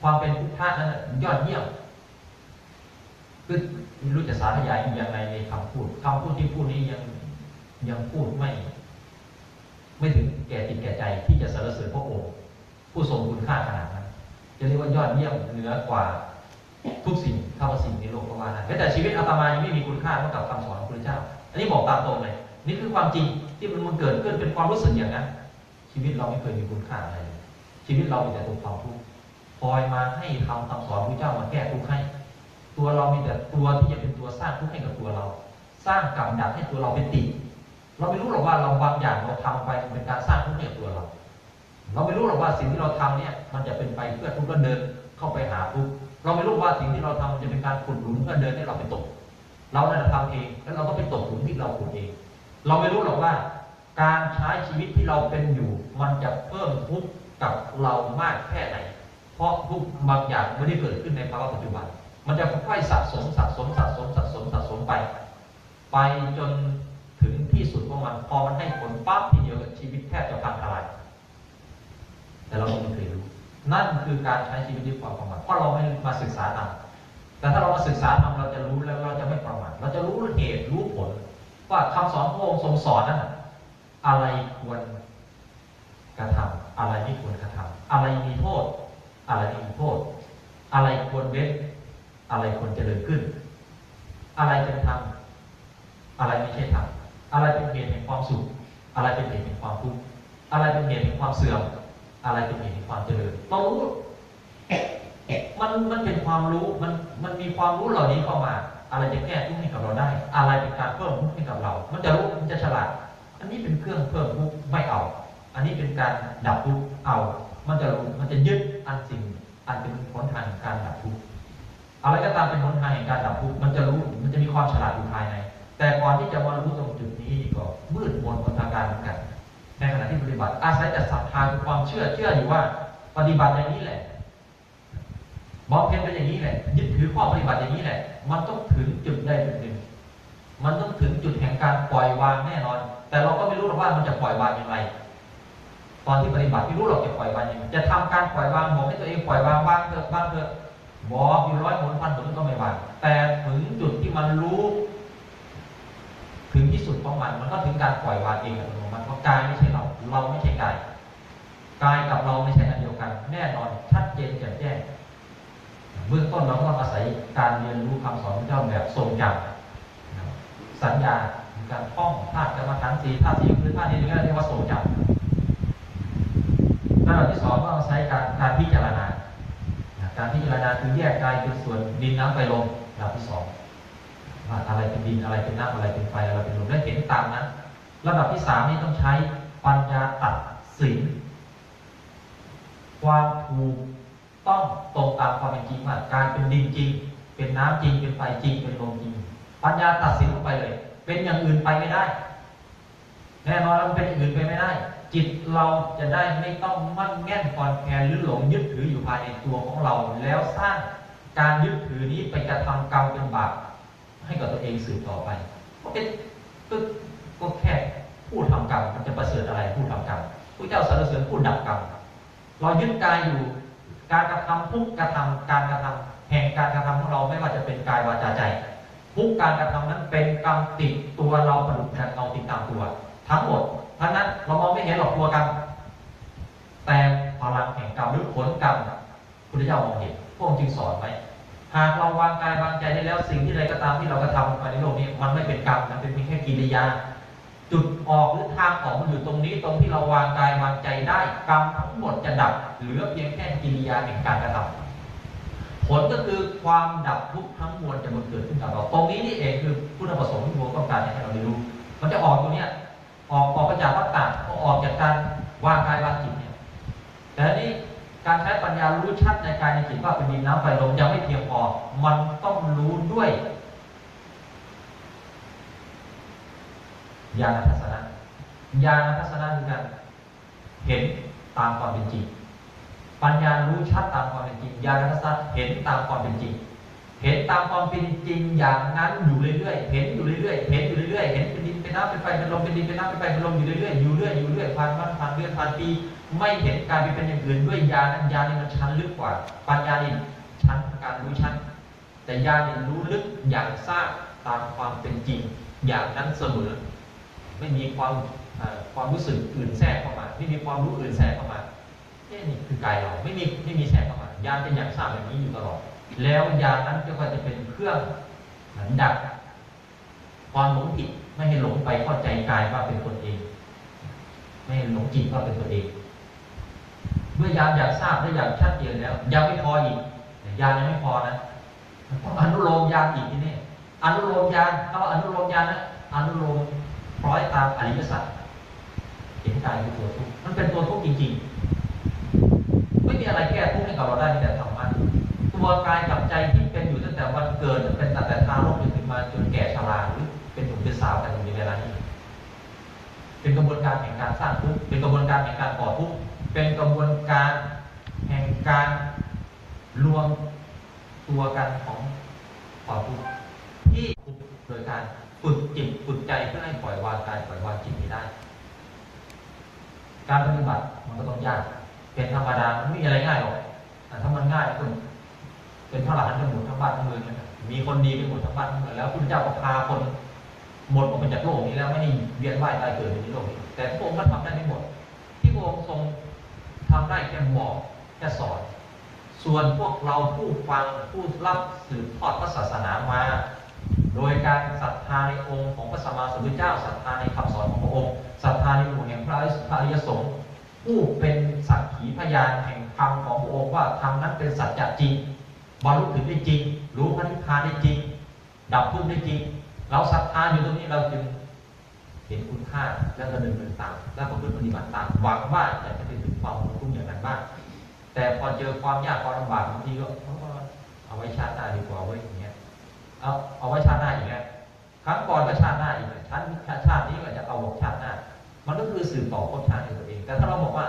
ความเป็นพุทธะนั้นยอดเยี่ยมคือรู้จะสาธยายยังไงในคำพูดคำพูดที่พูดนี้ยัง ยังพูดไม่ ไม่ถึงแก่จิตแก่ใจที่จะสรรเสริญพระองค์ ผู้ทรงคุณค่าขนาดนั้นจะเรียกว่ายอดเยี่ยมเหนือกว่าทุกสิ่งทท่ากับสิ่งในโลกก็ว่าได้แม้แต่ชีวิตอาตมายังไม่มีคุณค่าเท่ากับคำสอนของพระเจ้า อันนี้บอกตามตรงเลย นี่คือความจริงที่มันมันเกิดขึ้นเป็นความรู้สึกอย่างนั้น ชีวิตเราไม่เคยมีคุณค่าอะไร ชีวิตเรามีแต่ตัวความทุกข์คอยมาให้ทำคำสอนพระเจ้ามาแก้ทุกข์ให้ ตัวเรามีแต่ตัวที่จะเป็นตัวสร้างทุกข์ให้กับตัวเรา สร้างกรรมดักให้ตัวเราเป็นติด เราไม่รู้หรอกว่าเราบางอย่างเราทำไปเป็นการสร้างทุกข์ให้กับตัวเรา เราไม่รู้หรอกว่าสิ่งที่เราทำเนี่ย มันจะเป็นไปเพื่อทุกข์แล้วเดินเข้าไปหาทุกข์เราไม่รู้ว่าสิ่งที่เราทำมันจะเป็นการขุดหลุมเพื่อเดินให้เราไปตก เราเนี่ยทำเองแล้วเราก็ไปตกหลุมที่เราขุดเอง เราไม่รู้หรอกว่า การใช้ชีวิตที่เราเป็นอยู่ มันจะเพิ่มทุกข์กับเรามากแค่ไหน เพราะทุกข์บางอย่างไม่ได้เกิดขึ้นในภาวะปัจจุบัน มันจะค่อยๆสะสมสะสมสะสมสะสมสะสมไป ไปจน ถึงที่สุดของมันพอมันให้ผลปั๊บทีเดียวชีวิตแทบจะพังทลายแต่เราไม่เคยรู้นั่นคือการใช้ชีวิตด้วยความประมาทเพราะเราไม่มาศึกษาธรรมแต่ถ้าเรามาศึกษาธรรมเราจะรู้แล้วเราจะไม่ประมาทเราจะรู้เหตุรู้ผล ว่าคำสอนพระองค์ทรงสอนนั้นอะไรควรกระทำอะไรไม่ควรกระทำอะไรมีโทษ อะไรไม่มีโทษ อะไรควรเว้นอะไรควรเจริญขึ้น อะไรเป็นธรรมอะไรไม่ใช่ธรรม อะไรเป็นเหตุแห่งความสุข อะไรเป็นเหตุแห่งความทุกข์อะไรเป็นเหตุแห่งความเสื่อม อะไรเป็นเหตุแห่งความเจริญเรารู้มันมันเป็นความรู้มันมันมีความรู้เหล่านี้เข้ามา อะไรจะแก้ทุกข์ให้กับเราได้ อะไรเป็นการเพิ่มทุกข์ให้กับเรา มันจะรู้มันจะฉลาด อันนี้เป็นเครื่องเพิ่มทุกข์ไม่เอา อันนี้เป็นการดับทุกข์เอา มันจะรู้มันจะยึดอันสิ่งอันเป็นหนทางแห่งการดับทุกข์อะไรก็ตามเป็นหนทางแห่งการดับทุกข์มันจะรู้มันจะมีความฉลาดอยู่ภายใน แต่ก่อนที่จะมารู้ตรงจุดนี้ก็มืดมนอนทางการเหมือนกันในขณะที่ปฏิบัติอาศัยแต่ศรัทธาคือความเชื่อเชื่ออยู่ว่า ปฏิบัติอย่างนี้แหละบอกเพียงเป็นอย่างนี้แหละยึดถือข้อปฏิบัติอย่างนี้แหละ มันต้องถึงจุดใดจุดหนึ่ง มันต้องถึงจุดแห่งการปล่อยวางแน่นอน แต่เราก็ไม่รู้หรอกว่ามันจะปล่อยวางอย่างไร ตอนที่ปฏิบัติไม่รู้หรอกจะปล่อยวางยังไงจะทำการปล่อยวางบอกให้ตัวเองปล่อยวางบ้างเถอะบ้างเถอะบอกอยู่ร้อยหนพันหนก็ไม่วางแต่ถึงจุดที่มันรู้ ถึงที่สุดของมันมันก็ถึงการปล่อยวางเองอัตโนมัติเพราะกายไม่ใช่เรา เราไม่ใช่กายกายกับเราไม่ใช่อันเดียวกัน แน่นอนชัดเจนแจ่มแจ้งเบื้องต้นเราก็ต้องอาศัยการเรียนรู้คำสอนของเจ้าแบบทรงจำสัญญาการท่องธาตุกรรมฐานสีธาตุสีคือธาตุนี้เรียกว่าทรงจำระดับที่สองก็อาศัยการการพิจารณาการพิจารณาคือแยกกายเป็นส่วนดินน้ำไฟลมระดับที่สอง อะไรเป็นดินอะไรเป็นน้ำอะไรเป็นไฟอะไรเป็นลมและเห็นตามนั้นระดับที่สามนี้ต้องใช้ปัญญาตัดสินความถูกต้องตรงตามความเป็นจริงว่าการเป็นดินจริง เป็นน้ำจริง เป็นไฟจริง เป็นลมจริง ปัญญาตัดสินลงไปเลย เป็นอย่างอื่นไปไม่ได้ แน่นอนมันเป็นอื่นไปไม่ได้ จิตเราจะได้ไม่ต้องมั่นแง่นคอนแคลหรือหลงยึดถืออยู่ภายในตัวของเรา แล้วสร้างการยึดถือนี้ไปกระทำกรรมเป็นบาป ให้กับตัวเองสืบต่อไปก็เป็นก็ก็แค่ผู้ทำกรรมมันจะประเสริฐอะไรผู้ทำกรรมพระเจ้าสรรเสริญผู้ดับกรรมเรายึดกายอยู่การกระทำทุกกระทำการกระทำแห่งการกระทำของเราไม่ว่าจะเป็นกายวาจาใจทุกการกระทำนั้นเป็นกรรมติดตัวเราประดุจดังเราติดตามตัว ทั้งหมดทั้งนั้นเรามองไม่เห็นหรอกตัวกรรมแต่พลังแห่งกรรมหรือผลกรรมพุทธเจ้ามองเห็นพวกองค์จึงสอนไว้ หากเราวางกายวางใจได้แล้วสิ่งที่ใดก็ตามที่เรากระทำไปในโลกนี้ มันไม่เป็นกรรมมันเป็นเพียงแค่กิริยา จุดออกหรือทางออกมันอยู่ตรงนี้ตรงที่เราวางกายวางใจได้กรรมทั้งหมดจะดับเหลือเพียงแค่กิริยาแห่งการกระทำผลก็คือความดับทุกข์ทั้งมวลจะมันเกิดขึ้นกับเราตรงนี้นี่เองคือพุทธประสงค์ที่พระองค์ต้องการให้เราได้รู้ มันจะออกตรงนี้ออกออกมาจากวัฏฏะออกจากการวางกายวางจิตเนี่ยแต่นนี้ การใช้ปัญญารู้ชัดในกายในจิตว่าเป็นดินน้ำไฟลมยังไม่เพียงพอ มันต้องรู้ด้วยญาณทัศนะญาณทัศนะคือการเห็นตามความเป็นจริง ปัญญารู้ชัดตามความเป็นจริงญาณทัศนะเห็นตามความเป็นจริง เห็นตามความเป็นจริงอย่างนั้นอยู่เรื่อยๆ เห็นอยู่เรื่อยๆ เห็นอยู่เรื่อยๆ เห็นเป็นดินเป็นน้ำเป็นไฟเป็นลมเป็นดินเป็นน้ำเป็นไฟเป็นลมอยู่เรื่อยๆ อยู่เรื่อยๆ อยู่เรื่อยๆผ่านวันผ่านเดือนผ่านปี ไม่เห็นการเป็นอย่างอื่นด้วยญาณนั้นญาณนี่มันชั้นลึกกว่า ปัญญานี่ชั้นการรู้ชัดแต่ญาณนี่รู้ลึกอย่างทราบตามความเป็นจริงอย่างนั้นเสมอ ไม่มีความความรู้สึกอื่นแทรกเข้ามา ไม่มีความรู้อื่นแทรกเข้ามาเอ๊ะนี่คือกายเรา ไม่มีไม่มีแทรกเข้ามาญาณจะอย่ากทราบแบบนี้อยู่ตลอด แล้วญานั้นก็จะเป็นเครื่องหันดัก ความหลงผิดไม่ให้หลงไปเข้าใจกายว่าเป็นตนเอง ไม่ให้หลงจิตว่าเป็นตัวเอง เมื่อยานอยากทราบและอยากชัดเจนแล้วยังไม่พออีกยายังไม่พอนะต้องอนุโลมยานอีกที่นี่อนุโลมยานคำว่าอนุโลมยานนะอนุโลมคล้อยตามอริยสัจเห็นกายเป็นตัวทุกข์มันเป็นตัวทุกข์จริงๆ ไม่มีอะไรแก้ทุกข์ให้กับเราได้แต่ธรรมะ ตัวกายกับใจที่เป็นอยู่ตั้งแต่วันเกิดเป็นตั้งแต่ทารกจนถึงมาจนแก่ชราหรือเป็นหนุ่มเป็นสาวกันอยู่ในเวลานี้เป็นกระบวนการแห่งการสร้างทุกข์เป็นกระบวนการแห่งการก่อทุกข์เป็นกระบวนการแห่งการรวมตัวกันของความทุกข์ที่โดยการฝึกจิตฝึกใจเพื่อให้ปล่อยวางกายปล่อยวางจิตนี้ได้ การปฏิบัติมันก็ต้องยากเป็นธรรมดาไม่มีอะไรง่ายหรอกแต่ถ้ามันง่ายคุณ เป็นพระหลานกันหมดทั้งบ้านทั้งเมืองมีคนดีไปหมดทั้งบ้านทั้งเมืองแล้วคุณเจ้าก็พาคนหมดออกไปจากโลกนี้แล้วไม่ได้เวียนว่ายตายเกิดในโลกนี้ แต่พระองค์ก็ทำได้ไม่หมด ที่พระองค์ทรงทำได้แค่บอกแค่สอน ส่วนพวกเราผู้ฟังผู้รับสืบทอดพระศาสนามา โดยการศรัทธาในองค์ของพระสัมมาสัมพุทธเจ้าศรัทธาในคำสอนของพระองค์ศรัทธาในองค์แห่งพระอริยสงฆ์ผู้เป็นสักขีพยานแห่งคำของพระองค์ว่าธรรมนั้นเป็นสัจจจริง บรรลุถึงได้จริง รู้พระนิพพานได้จริง ดับทุกข์ได้จริง เราศรัทธาอยู่ตรงนี้เราจึงเห็นคุณค่าแล้วก็ดำเนินตามแล้วก็ปฏิบัติตามหวังว่าจะไปถึงความทุกข์อย่างนั้นบ้างแต่พอเจอความยากความลำบากบางทีก็เอาไว้ชาติหน้าดีกว่าไว้อย่างเงี้ยเอาเอาไว้ชาติหน้าอีกแล้วครั้งก่อนก็ชาติหน้าอีกชาติชาตินี้ก็จะเอาชาติหน้า มันก็คือสืบต่อภพชาติในตัวเอง แต่ถ้าเราบอกว่า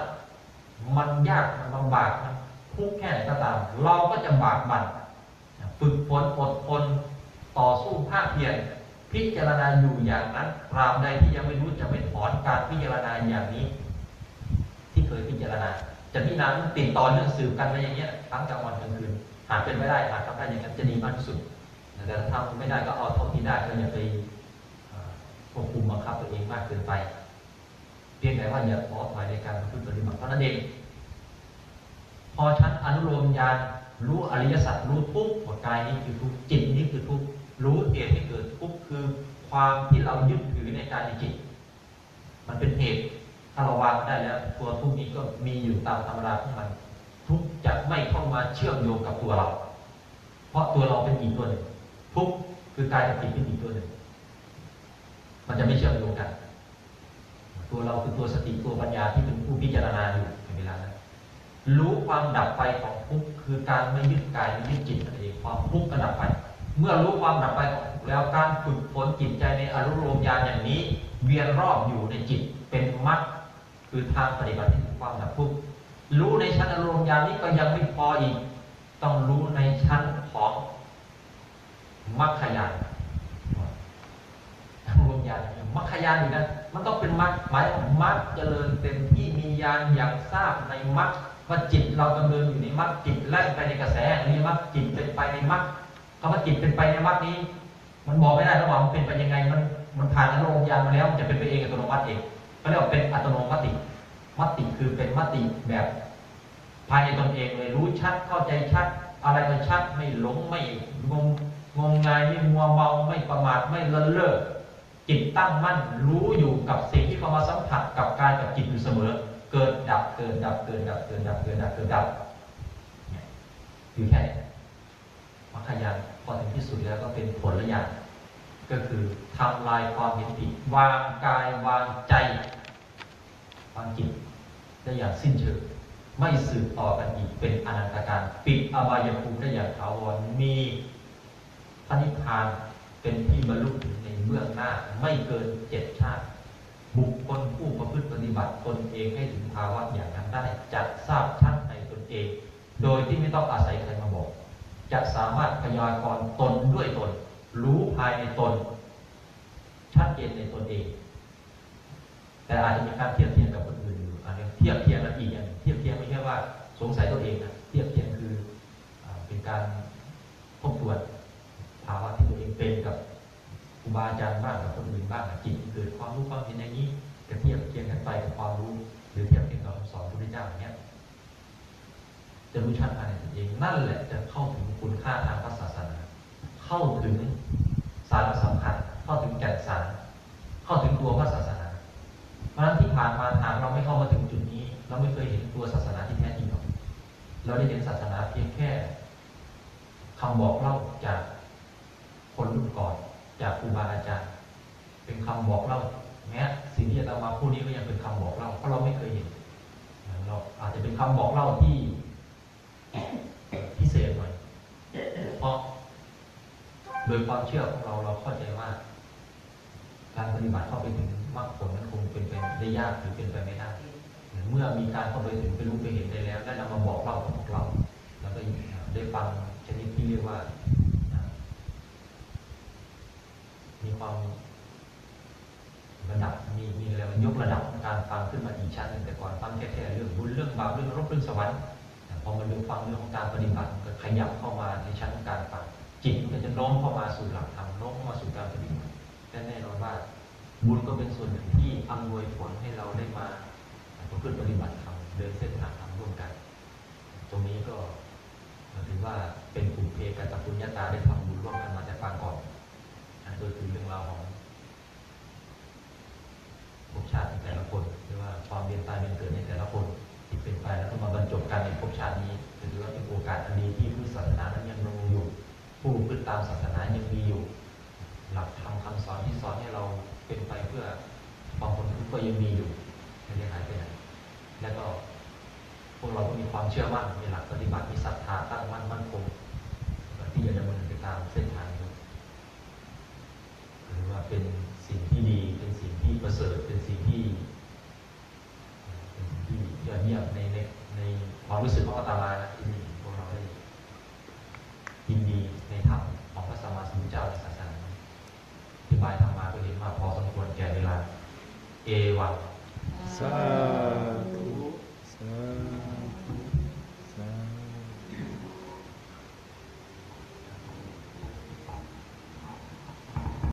มันยากมันลำบากมัน ทุกแค่ไหนก็ตามเราก็จะบากบั่นฝึกฝนอดทนต่อสู้ภาคเพียรพิจารณาอยู่อย่างนั้นตราบใดที่ยังไม่รู้จะไม่ถอนการพิจารณาอย่างนี้ ที่เคยพิจารณา จะพิจารณาติดต่อเนื่องสืบกันไปอย่างเงี้ยทั้งกลางวันกลางคืนหากเป็นไม่ได้หากทำได้อย่างนั้นจะดีมากที่สุดแต่ถ้าทำไม่ได้ก็เอาเท่าที่ได้ก็อย่าไปควบคุมบังคับตัวเองมากเกินไป เพียงแต่ว่าอย่าท้อถอยในการพึ่งปฏิบัติเท่านั้นเอง พอฉันอนุโลมญาณรู้อริยสัจรู้ทุกข์กายนี้คือทุกจิตนี้คือทุกรู้เหตุที่เกิดทุกข์คือความที่เรายึดถือในกายในจิต มันเป็นเหตุถ้าเราวางได้แล้ว ตัวทุกนี้ก็มีอยู่ตามธรรมดาของมัน ทุกจะไม่เข้ามาเชื่อมโยงกับตัวเรา เพราะตัวเราเป็นอีกตัวหนึ่งทุกคือกายกับจิตเป็นอีกตัวหนึ่งมันจะไม่เชื่อมโยงกัน ตัวเราคือตัวสติตัวปัญญาที่เป็นผู้พิจารณาอยู่ รู้ความดับไปของทุกข์คือการไม่ยึดกายไม่ยึดจิตนั่นเองความทุกข์ก็ดับไป เมื่อรู้ความดับไปของทุกข์แล้วการฝึกฝนจิตใจในอรุโลมญาณอย่างนี้ เวียนรอบอยู่ในจิตเป็นมรรคคือทางปฏิบัติที่ถึงความดับทุกข์รู้ในชั้นอารมณ์ญาณนี้ก็ยังไม่พออีก ต้องรู้ในชั้นของมรรคญาณอารมณ์ญาณมรรคญาณอยู่นั้นมันต้องเป็นมรรคหมายมรรคเจริญเต็มที่มีญาณอย่างทราบในมรรค ว่าจิตเราดำเนินอยู่ในมรรคจิตแล่ไปในกระแสอันนี้มรรคจิตเป็นไปในมรรคคำว่าจิตเป็นไปในมรรคนี้ มันบอกไม่ได้ระหว่างมันเป็นไปยังไง มันมันผ่านอารมณ์ญาณมาแล้วมันจะเป็นไปเองอัตโนมัติเองเขาเรียกว่าเป็นอัตโนมัติมัติคือเป็นมัติแบบภายในตนเองเลยรู้ชัดเข้าใจชัด อะไรก็ชัดไม่หลงไม่งงงมงายไม่มัวเมาไม่ประมาทไม่เลินเล่อจิตตั้งมั่นรู้อยู่กับสิ่งที่เข้ามาสัมผัสกับกายกับจิตอยู่เสมอ เกิดดับเกิดดับเกิดดับเกิดดับเกิดดับเกิดดับเนี่ยอยู่แค่มรรคญาณพอถึงที่สุดแล้วก็เป็นผลละอย่างก็คือทำลายความเห็นผิดวางกายวางใจวางจิตได้อย่างสิ้นเชิงไม่สืบต่อกันอีกเป็นอนันตการปิดอบายภูมิได้อย่างถาวรมีพระนิพพานเป็นที่บรรลุถึงในเบื้องหน้า ไม่เกินเจ็ดชาติ บุคคลผู้ประพฤติปฏิบัติตนเองให้ถึงภาวะอย่างนั้นได้จะทราบชัดในตนเอง โดยที่ไม่ต้องอาศัยใครมาบอก จะสามารถพยากรณ์ตนด้วยตน รู้ภายในตน ชัดเจนในตนเอง แต่อาจจะมีการเทียบเทียงกับคนอื่นอยู่อันนี้เทียบเทียงกันอีกอย่างเทียบเทียงไม่ใช่ว่าสงสัยตัวเองนะเทียบเทียงคืออเป็นการทบทวนภาวะที่ตัวเองเป็นกับ ครูบาอาจารย์บ้างกับคนอื่นบ้างกับจิตเกิดความรู้ความเห็นอย่างนี้จะเทียบเทียงกันไปกับความรู้ หรือเทียบเทียงกับคำสอนพระพุทธเจ้าอย่างเงี้ยจะรู้ชัดภายในตัวเองนั่นแหละจะเข้าถึงคุณค่าทางพระศาสนา เข้าถึงสาระสำคัญ เข้าถึงแก่นสาร เข้าถึงตัวพระศาสนา เพราะฉะนั้นที่ผ่านมาหากเราไม่เข้ามาถึงจุดนี้ เราไม่เคยเห็นตัวศาสนาที่แท้จริงหรอกเราได้เห็นศาสนาเพียงแค่คำบอกเล่าจากคนรุ่นก่อน จากครูบาอาจารย์ เป็นคำบอกเล่าแม้สิ่งที่อาตมาพูดนี้ก็ยังเป็นคำบอกเล่าเพราะเราไม่เคยเห็นเราอาจจะเป็นคำบอกเล่าที่พิเศษหน่อยเพราะโดยความเชื่อของเราเราเข้าใจว่า การปฏิบัติเข้าไปถึงมรรคผลนั้นคงเป็นไปได้ยากหรือเป็นไปไม่ได้เมื่อมีการเข้าไปถึงไปรู้ไปเห็นได้แล้วได้นำมาบอกเล่ากับพวกเรา แล้วก็ได้ฟังชนิดที่เรียกว่า มีความระดับมีมีอะไรมันยกระดับการฟังขึ้นมาอีกชั้นหนึ่งแต่ก่อนฟังแค่แค่เรื่องบุญเรื่องบาปเรื่องนรกเรื่องส วรรค์พอมาเรื่องฟังเรื่องของการปฏิบัติมันก็ขยับเข้ามาในชั้นของการฟังจิตมันจะโน้มเข้ามาสู่หลักธรรมโน้มเข้ามาสู่การปฏิบัติแน่นอนว่าบุญก็เป็นส่วนหนึ่ง ชาตินี้ถือว่าเป็นโอกาสอันดีที่พุทธศาสนานั้นยังลงอยู่ ผู้พึ่งตามศาสนายังมีอยู่ หลักธรรมคำสอนที่สอนให้เราเป็นไปเพื่อความคนทุกข์ก็ยังมีอยู่ไม่ได้หายไปไหนแล้วก็พวกเราก็มีความเชื่อมั่น